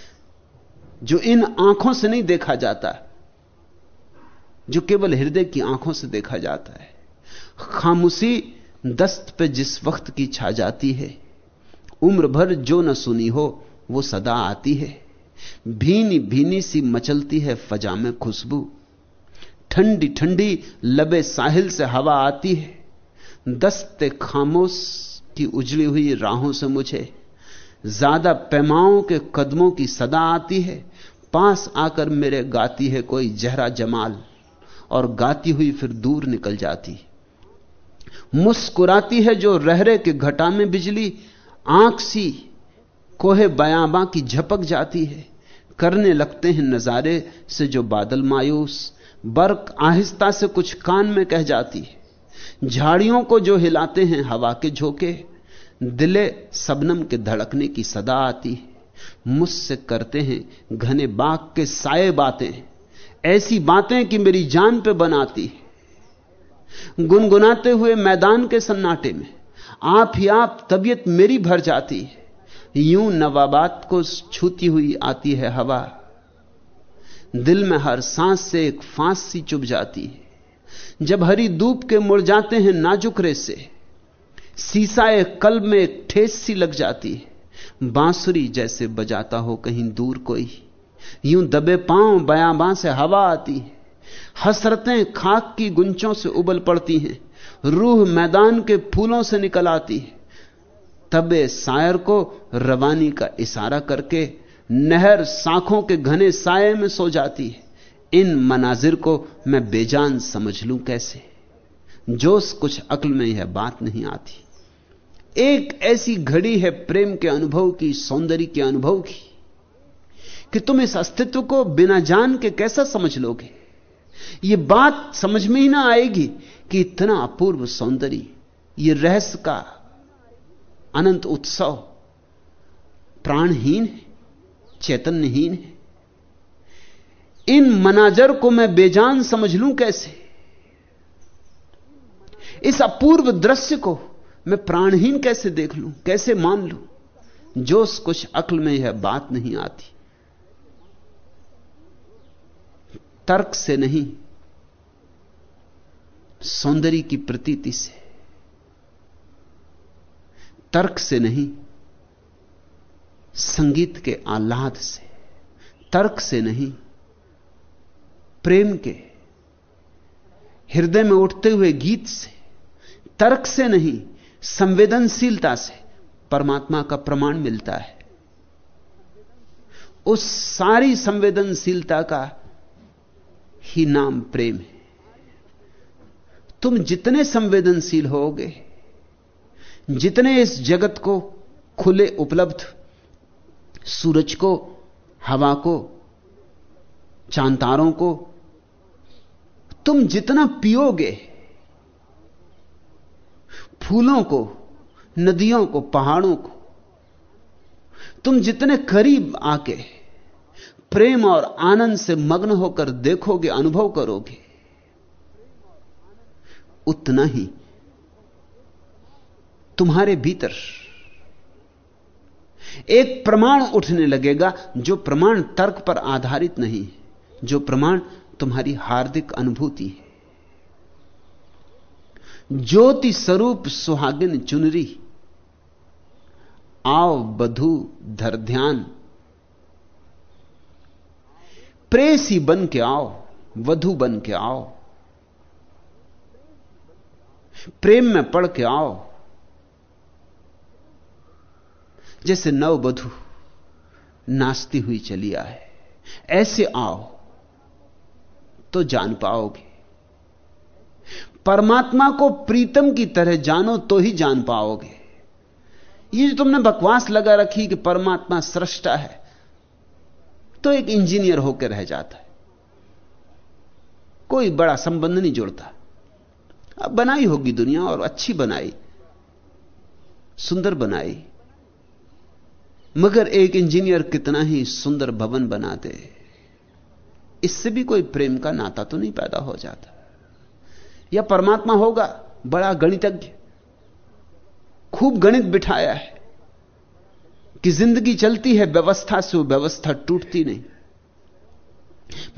जो इन आँखों से नहीं देखा जाता, जो केवल हृदय की आँखों से देखा जाता है। खामोशी दस्त पे जिस वक्त की छा जाती है, उम्र भर जो न सुनी हो, वो सदा आती है। भीनी भीनी सी मचलती है फजा में खुशबू। ठंडी ठंडी लबे साहिल से हवा आती है। दस्ते खामोश की उजली हुई राहों से मुझे। ज़्यादा पैमाओं के कदमों की सदा आती है। पास आकर मेरे गाती है कोई जहरा जमाल, और गाती हुई फिर दूर निकल जाती। मुस्कुराती है जो रहरे के घटा में बिजली, आँख सी कोहे बयाबा की झपक जाती है। करने लगते हैं नजारे से जो बादल मायूस बर्क आहिस्ता से कुछ कान में कह जाती है। झाड़ियों को जो हिलाते हैं, हवा के झोंके, दिले सबनम के धड़कने की सदा आती है। मुझसे करते हैं, घने बाग के साए बातें। ऐसी बातें कि मेरी जान पे बनाती है। गुनगुनाते हुए मैदान के सन्नाटे में, आप ही आप तबीयत मेरी भर जाती है। यूँ नवाबात को छूती हुई आती है हवा। दिल में हर सांस से एक फांस सी चुभ जाती है। जब हरी धूप के मुड़ जाते हैं नाजुक रेसे सीसा एक कल्ब में एक ठेस सी लग जाती है। बांसुरी जैसे बजाता हो कहीं दूर कोई। यूँ दबे पाँव बयाबां से हवा आती है। हसरतें खाक की गुंचों से उबल पड़ती हैं। रूह मैदान के फूलों से निकल आती है। तबे शायर को रवानी का इशारा करके नहर साखों के घने साये में सो जाती है। इन मनाजिर को मैं बेजान समझ लूँ कैसे? जोश कुछ अक्ल में यह बात नहीं आती। एक ऐसी घड़ी है प्रेम के अनुभव की, सौंदर्य के अनुभव की, कि तुम इस अस्तित्व को बिना जान के कैसा समझ लोगे? यह बात समझ में ही ना आएगी कि इतना अपूर्व सौंदर्य यह रहस्य का अनंत उत्सव प्राणहीन है। चैतन्यहीन है। इन मनाजर को मैं बेजान समझ लूँ कैसे? इस अपूर्व दृश्य को मैं प्राणहीन कैसे देख लूँ? कैसे मान लूँ? जोश कुछ अक्ल में यह बात नहीं आती। तर्क से नहीं, सौंदर्य की प्रतीति से। तर्क से नहीं संगीत के आह्लाद से, तर्क से नहीं, प्रेम के, हृदय में उठते हुए गीत से, तर्क से नहीं, संवेदनशीलता से परमात्मा का प्रमाण मिलता है। उस सारी संवेदनशीलता का ही नाम प्रेम है। तुम जितने संवेदनशील होगे, जितने इस जगत को खुले उपलब्ध सूरज को, हवा को, चांतारों को, तुम जितना पियोगे, फूलों को, नदियों को, पहाड़ों को, तुम जितने करीब आके प्रेम और आनंद से मग्न होकर देखोगे, अनुभव करोगे, उतना ही तुम्हारे भीतर एक प्रमाण उठने लगेगा जो प्रमाण तर्क पर आधारित नहीं जो प्रमाण तुम्हारी हार्दिक अनुभूति है। ज्योति स्वरूप सुहागिन चुनरी, आओ बधु धर ध्यान। प्रेसी बन के आओ, वधु बन के आओ। प्रेम में पड़ के आओ जैसे नव बधु नाचती हुई चली आए। ऐसे आओ तो जान पाओगे। परमात्मा को प्रीतम की तरह जानो तो ही जान पाओगे। ये जो तुमने बकवास लगा रखी कि परमात्मा सृष्टा है तो एक इंजीनियर होकर रह जाता है। कोई बड़ा संबंध नहीं जुड़ता। अब बनाई होगी दुनिया और अच्छी बनाई, सुंदर बनाई। मगर एक इंजीनियर कितना ही सुंदर भवन बना दे इससे भी कोई प्रेम का नाता तो नहीं पैदा हो जाता। या परमात्मा होगा, बड़ा गणितज्ञ, खूब गणित बिठाया है, कि ज़िंदगी चलती है, व्यवस्था से व्यवस्था टूटती नहीं।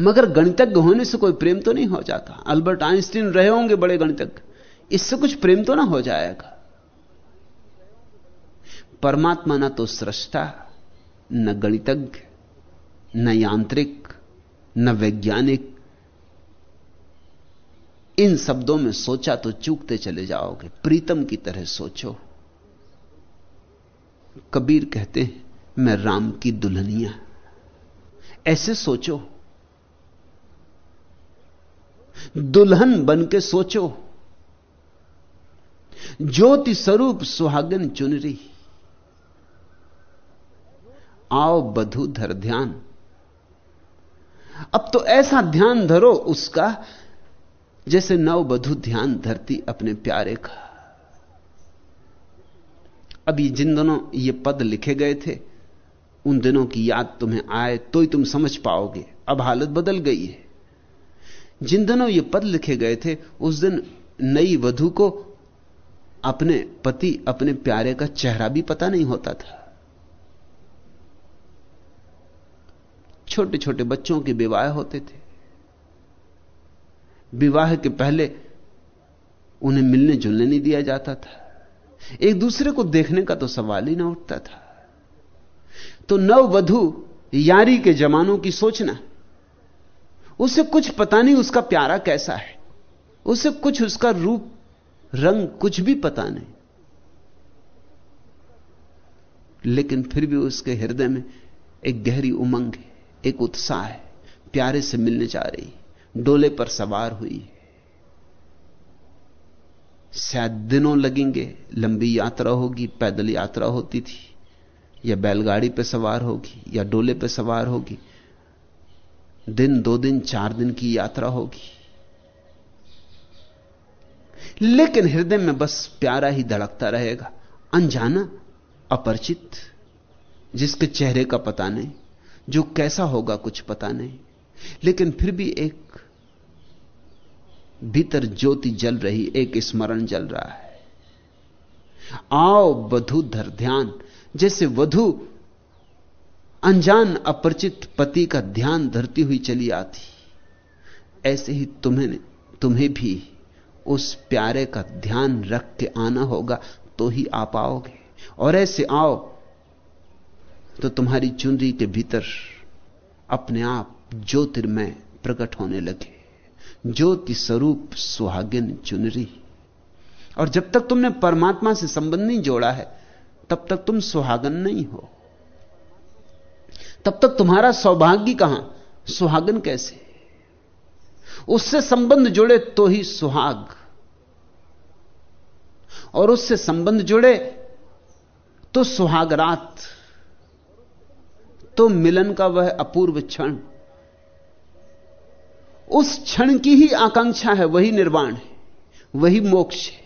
मगर गणितज्ञ होने से कोई प्रेम तो नहीं हो जाता। अल्बर्ट आइंस्टीन रहे होंगे बड़े गणितज्ञ, इससे कुछ प्रेम तो ना हो जाएगा। परमात्मा ना तो सृष्टा, न गणितज्ञ, न यांत्रिक, न वैज्ञानिक। इन शब्दों में सोचा तो चूकते चले जाओगे, प्रीतम की तरह सोचो। कबीर कहते हैं, मैं राम की दुल्हनिया। ऐसे सोचो। दुल्हन बन के सोचो। ज्योति स्वरूप सुहागन चुनरी। आओ बधु धर ध्यान। अब तो ऐसा ध्यान धरो उसका, जैसे नव बधु ध्यान धरती अपने प्यारे का। अभी जिन दिनों ये पद लिखे गए थे, उन दिनों की याद तुम्हें आए तो ही तुम समझ पाओगे। अब हालत बदल गई है। जिन दिनों ये पद लिखे गए थे, उस दिन नई वधु को अपने पति, अपने प्यारे का चेहरा भी पता नहीं होता था। छोटे छोटे बच्चों के विवाह होते थे। विवाह के पहले उन्हें मिलने जुलने नहीं दिया जाता था। एक दूसरे को देखने का तो सवाल ही ना उठता था। तो नव वधु यारी के जमानों की सोचना, उसे कुछ पता नहीं उसका प्यारा कैसा है। उसे कुछ उसका रूप, रंग कुछ भी पता नहीं। लेकिन फिर भी उसके हृदय में एक गहरी उमंग है। एक उत्साह है, प्यारे से मिलने जा रही, डोले पर सवार हुई। शायद दिनों लगेंगे, लंबी यात्रा होगी, पैदल यात्रा होती थी, या बैलगाड़ी पे सवार होगी, या डोले पे सवार होगी। दिन दो दिन, चार दिन की यात्रा होगी। लेकिन हृदय में बस प्यारा ही धड़कता रहेगा, अनजाना, अपरिचित, जिसके चेहरे का पता नहीं। जो कैसा होगा कुछ पता नहीं। लेकिन फिर भी एक भीतर ज्योति जल रही, एक स्मरण जल रहा है। आओ वधु धर ध्यान। जैसे वधु अनजान अपरिचित पति का ध्यान धरती हुई चली आती, ऐसे ही तुम्हें तुम्हें भी उस प्यारे का ध्यान रख के आना होगा तो ही आ पाओगे और ऐसे आओ तो तुम्हारी चुनरी के भीतर अपने आप ज्योतिर्मय प्रकट होने लगे। ज्योति स्वरूप सुहागिन चुनरी। और जब तक तुमने परमात्मा से संबंध नहीं जोड़ा है, तब तक तुम सुहागन नहीं हो। तब तक तुम्हारा सौभाग्य कहाँ? सुहागन कैसे? उससे संबंध जुड़े तो ही सुहाग। और उससे संबंध जुड़े तो सुहाग रात। तो मिलन का वह अपूर्व क्षण। उस क्षण की ही आकांक्षा है, वही निर्वाण है, वही मोक्ष है।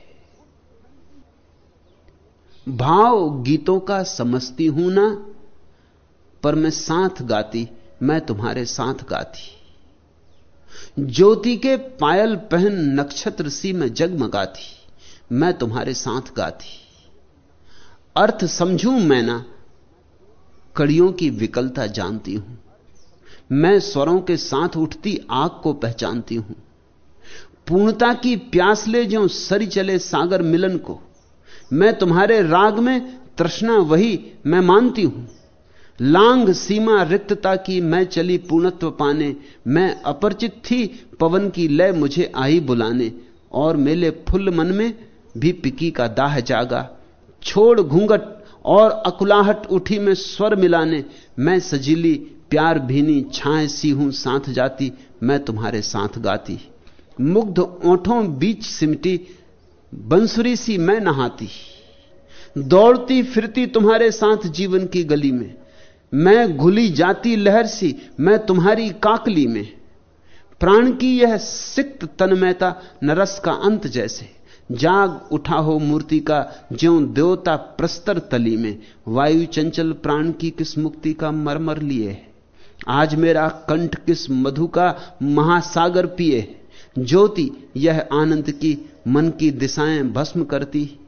भाव गीतों का समझती हूँ ना, पर मैं साथ गाती, मैं तुम्हारे साथ गाती। ज्योति के पायल पहन नक्षत्र सी में जगमगाती, मैं तुम्हारे साथ गाती। अर्थ समझू मैं ना कड़ियों की विकलता जानती हूँ। मैं स्वरों के साथ उठती आग को पहचानती हूँ। पूर्णता की प्यास ले जो सरी चले सागर मिलन को। मैं तुम्हारे राग में तृष्णा वही मैं मानती हूँ। लांग सीमा रिक्तता की मैं चली पूर्णत्व पाने। मैं अपरिचित थी पवन की लय मुझे आई बुलाने। और मेले फुल मन में भी पिकी का दाह जागा। छोड़ घूंघट और अकुलाहट उठी में स्वर मिलाने, मैं सजीली प्यार भीनी छाए सी हूँ साथ जाती, मैं तुम्हारे साथ गाती। मुग्ध ओठों बीच सिमटी, बंसुरी सी मैं नहाती। दौड़ती फिरती तुम्हारे साथ जीवन की गली में। मैं घुली जाती लहर सी, मैं तुम्हारी काकली में। प्राण की यह सिक्त तन्मयता, नरस का अंत जैसे। जाग उठा हो मूर्ति का, ज्यो देवता प्रस्तर तली में। वायु चंचल प्राण की किस मुक्ति का मरमर लिए आज मेरा कंठ किस मधु का महासागर पिए ज्योति, यह आनंद की मन की दिशाएँ भस्म करती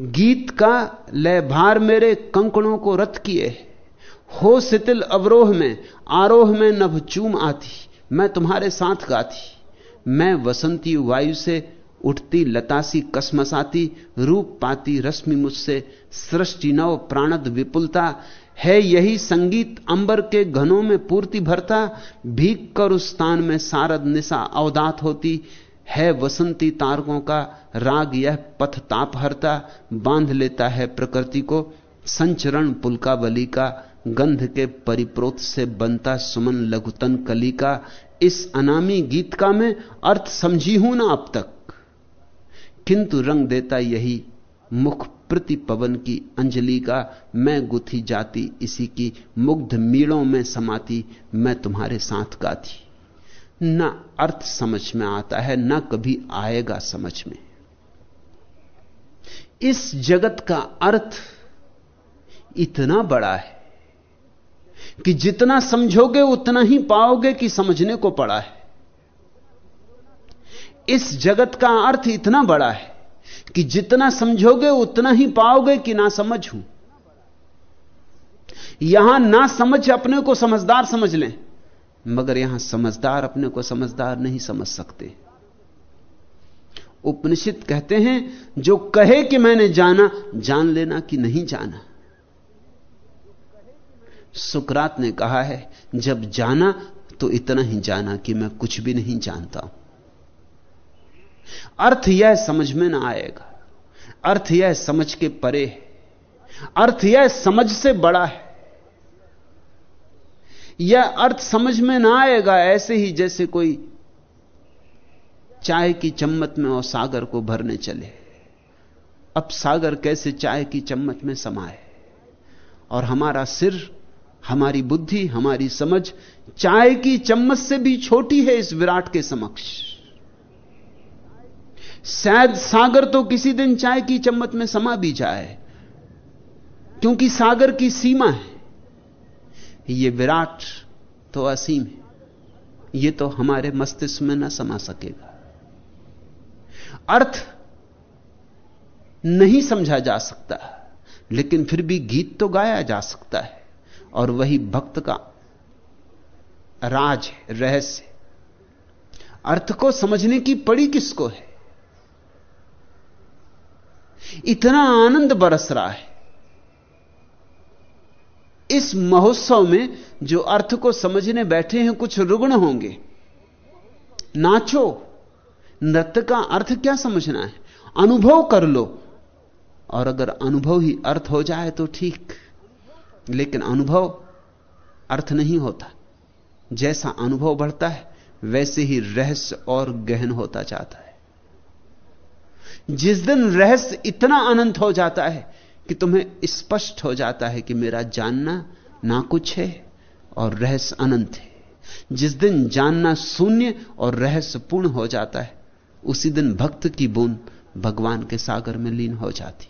गीत का लय भार मेरे कंकणों को रथ किए हो। सितिल अवरोह में, आरोह में नभ चूम आती। मैं तुम्हारे साथ गाती। मैं वसंती वायु से उठती, लतासी, कसमसाती, रूप पाती, रश्मि मुझसे, सृष्टि नव, प्राणद विपुलता, है यही संगीत अंबर के घनों में पूर्ति भरता, भीग कर उस स्थान में सारद निशा अवदात होती, है वसंती तारकों का राग यह पथ ताप हरता, बाँध लेता है प्रकृति को, संचरण पुलकावली का, गंध के परिप्रोत से बनता सुमन लघुतन कली का, इस अनामी गीत का मैं अर्थ समझी हूँ ना अब तक। किंतु रंग देता यही मुख प्रति पवन की अंजलि का मैं गुथी जाती, इसी की मुग्ध मीड़ों में समाती मैं तुम्हारे साथ गाती। न अर्थ समझ में आता है, न कभी आएगा समझ में। इस जगत का अर्थ इतना बड़ा है कि जितना समझोगे उतना ही पाओगे कि समझने को पड़ा है। इस जगत का अर्थ इतना बड़ा है कि जितना समझोगे, उतना ही पाओगे कि ना समझ हूँ। यहाँ ना समझ अपने को समझदार समझ लें, मगर यहाँ समझदार अपने को समझदार नहीं समझ सकते। उपनिषद कहते हैं, जो कहे कि मैंने जाना, जान लेना कि नहीं जाना। सुकरात ने कहा है, जब जाना तो इतना ही जाना कि मैं कुछ भी नहीं जानता हूँ। अर्थ यह समझ में ना आएगा। अर्थ यह समझ के परे है। अर्थ यह समझ से बड़ा है। यह अर्थ समझ में ना आएगा ऐसे ही जैसे कोई चाय की चम्मच में और सागर को भरने चले। अब सागर कैसे चाय की चम्मच में समाए और हमारा सिर, हमारी बुद्धि, हमारी समझ चाय की चम्मच से भी छोटी है इस विराट के समक्ष। शायद सागर तो किसी दिन चाय की चम्मच में समा भी जाए, क्योंकि सागर की सीमा है। ये विराट तो असीम है। ये तो हमारे मस्तिष्क में ना समा सकेगा। अर्थ नहीं समझा जा सकता, लेकिन फिर भी गीत तो गाया जा सकता है, और वही भक्त का राज है, रहस्य। अर्थ को समझने की पड़ी किसको है? इतना आनंद बरस रहा है। इस महोत्सव में जो अर्थ को समझने बैठे हैं, कुछ रुग्ण होंगे। नाचो। नृत्य का अर्थ क्या समझना है? अनुभव कर लो। और अगर अनुभव ही अर्थ हो जाए तो ठीक। लेकिन अनुभव अर्थ नहीं होता। जैसा अनुभव बढ़ता है, वैसे ही रहस्य और गहन होता जाता है। जिस दिन रहस्य इतना अनंत हो जाता है कि तुम्हें स्पष्ट हो जाता है कि मेरा जानना ना कुछ है और रहस्य अनंत है। जिस दिन जानना शून्य और रहस्य पूर्ण हो जाता है, उसी दिन भक्त की बूंद भगवान के सागर में लीन हो जाती।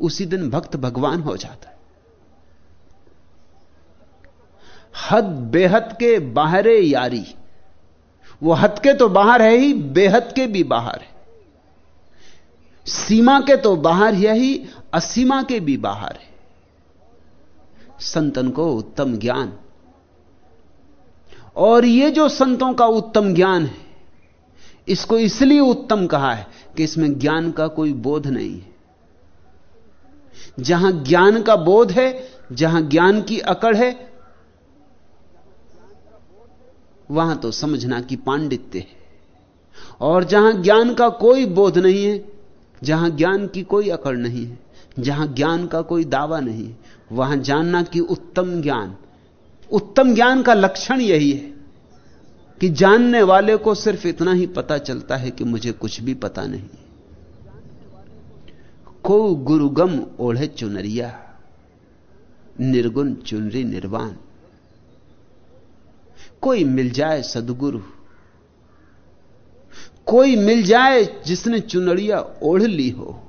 उसी दिन भक्त भगवान हो जाता है। हद बेहद के बाहरे यारी। वो हद के तो बाहर है ही, बेहद के भी बाहर है। सीमा के तो बाहर यही असीमा के भी बाहर है। संतन को उत्तम ज्ञान। और ये जो संतों का उत्तम ज्ञान है, इसको इसलिए उत्तम कहा है कि इसमें ज्ञान का कोई बोध नहीं है। जहाँ ज्ञान का बोध है, जहाँ ज्ञान की अकड़ है, वहाँ तो समझना की पांडित्य है। और जहाँ ज्ञान का कोई बोध नहीं है जहाँ ज्ञान की कोई अकड़ नहीं है, जहाँ ज्ञान का कोई दावा नहीं वहाँ जानना कि उत्तम ज्ञान उत्तम ज्ञान का लक्षण यही है कि जानने वाले को सिर्फ़ इतना ही पता चलता है कि मुझे कुछ भी पता नहीं को गुरुगम ओढ़े चुनरिया, निर्गुण चुनरी निर्वाण। कोई मिल जाए सदगुरु कोई मिल जाए जिसने चुनरिया ओढ़ ली हो।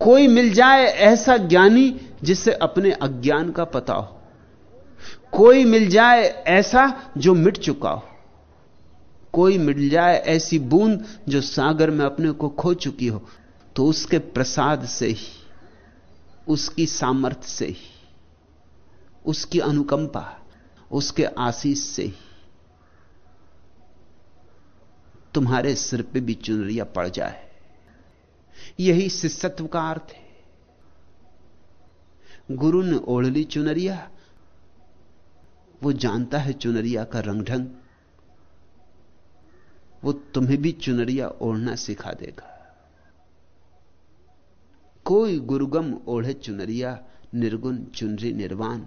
कोई मिल जाए ऐसा ज्ञानी जिसे अपने अज्ञान का पता हो। कोई मिल जाए ऐसा जो मिट चुका हो। कोई मिल जाए ऐसी बूंद जो सागर में अपने को खो चुकी हो तो उसके प्रसाद से ही, उसकी सामर्थ्य से ही, उसकी अनुकंपा, उसके आशीष से ही। तुम्हारे सिर पे भी चुनरिया पड़ जाए। यही शिष्यत्व का अर्थ है। गुरु ने ओढ़ ली चुनरिया, वो जानता है चुनरिया का रंग ढंग वो तुम्हें भी चुनरिया ओढ़ना सिखा देगा। कोई गुरुगम ओढ़े चुनरिया, निर्गुण चुनरी निर्वाण।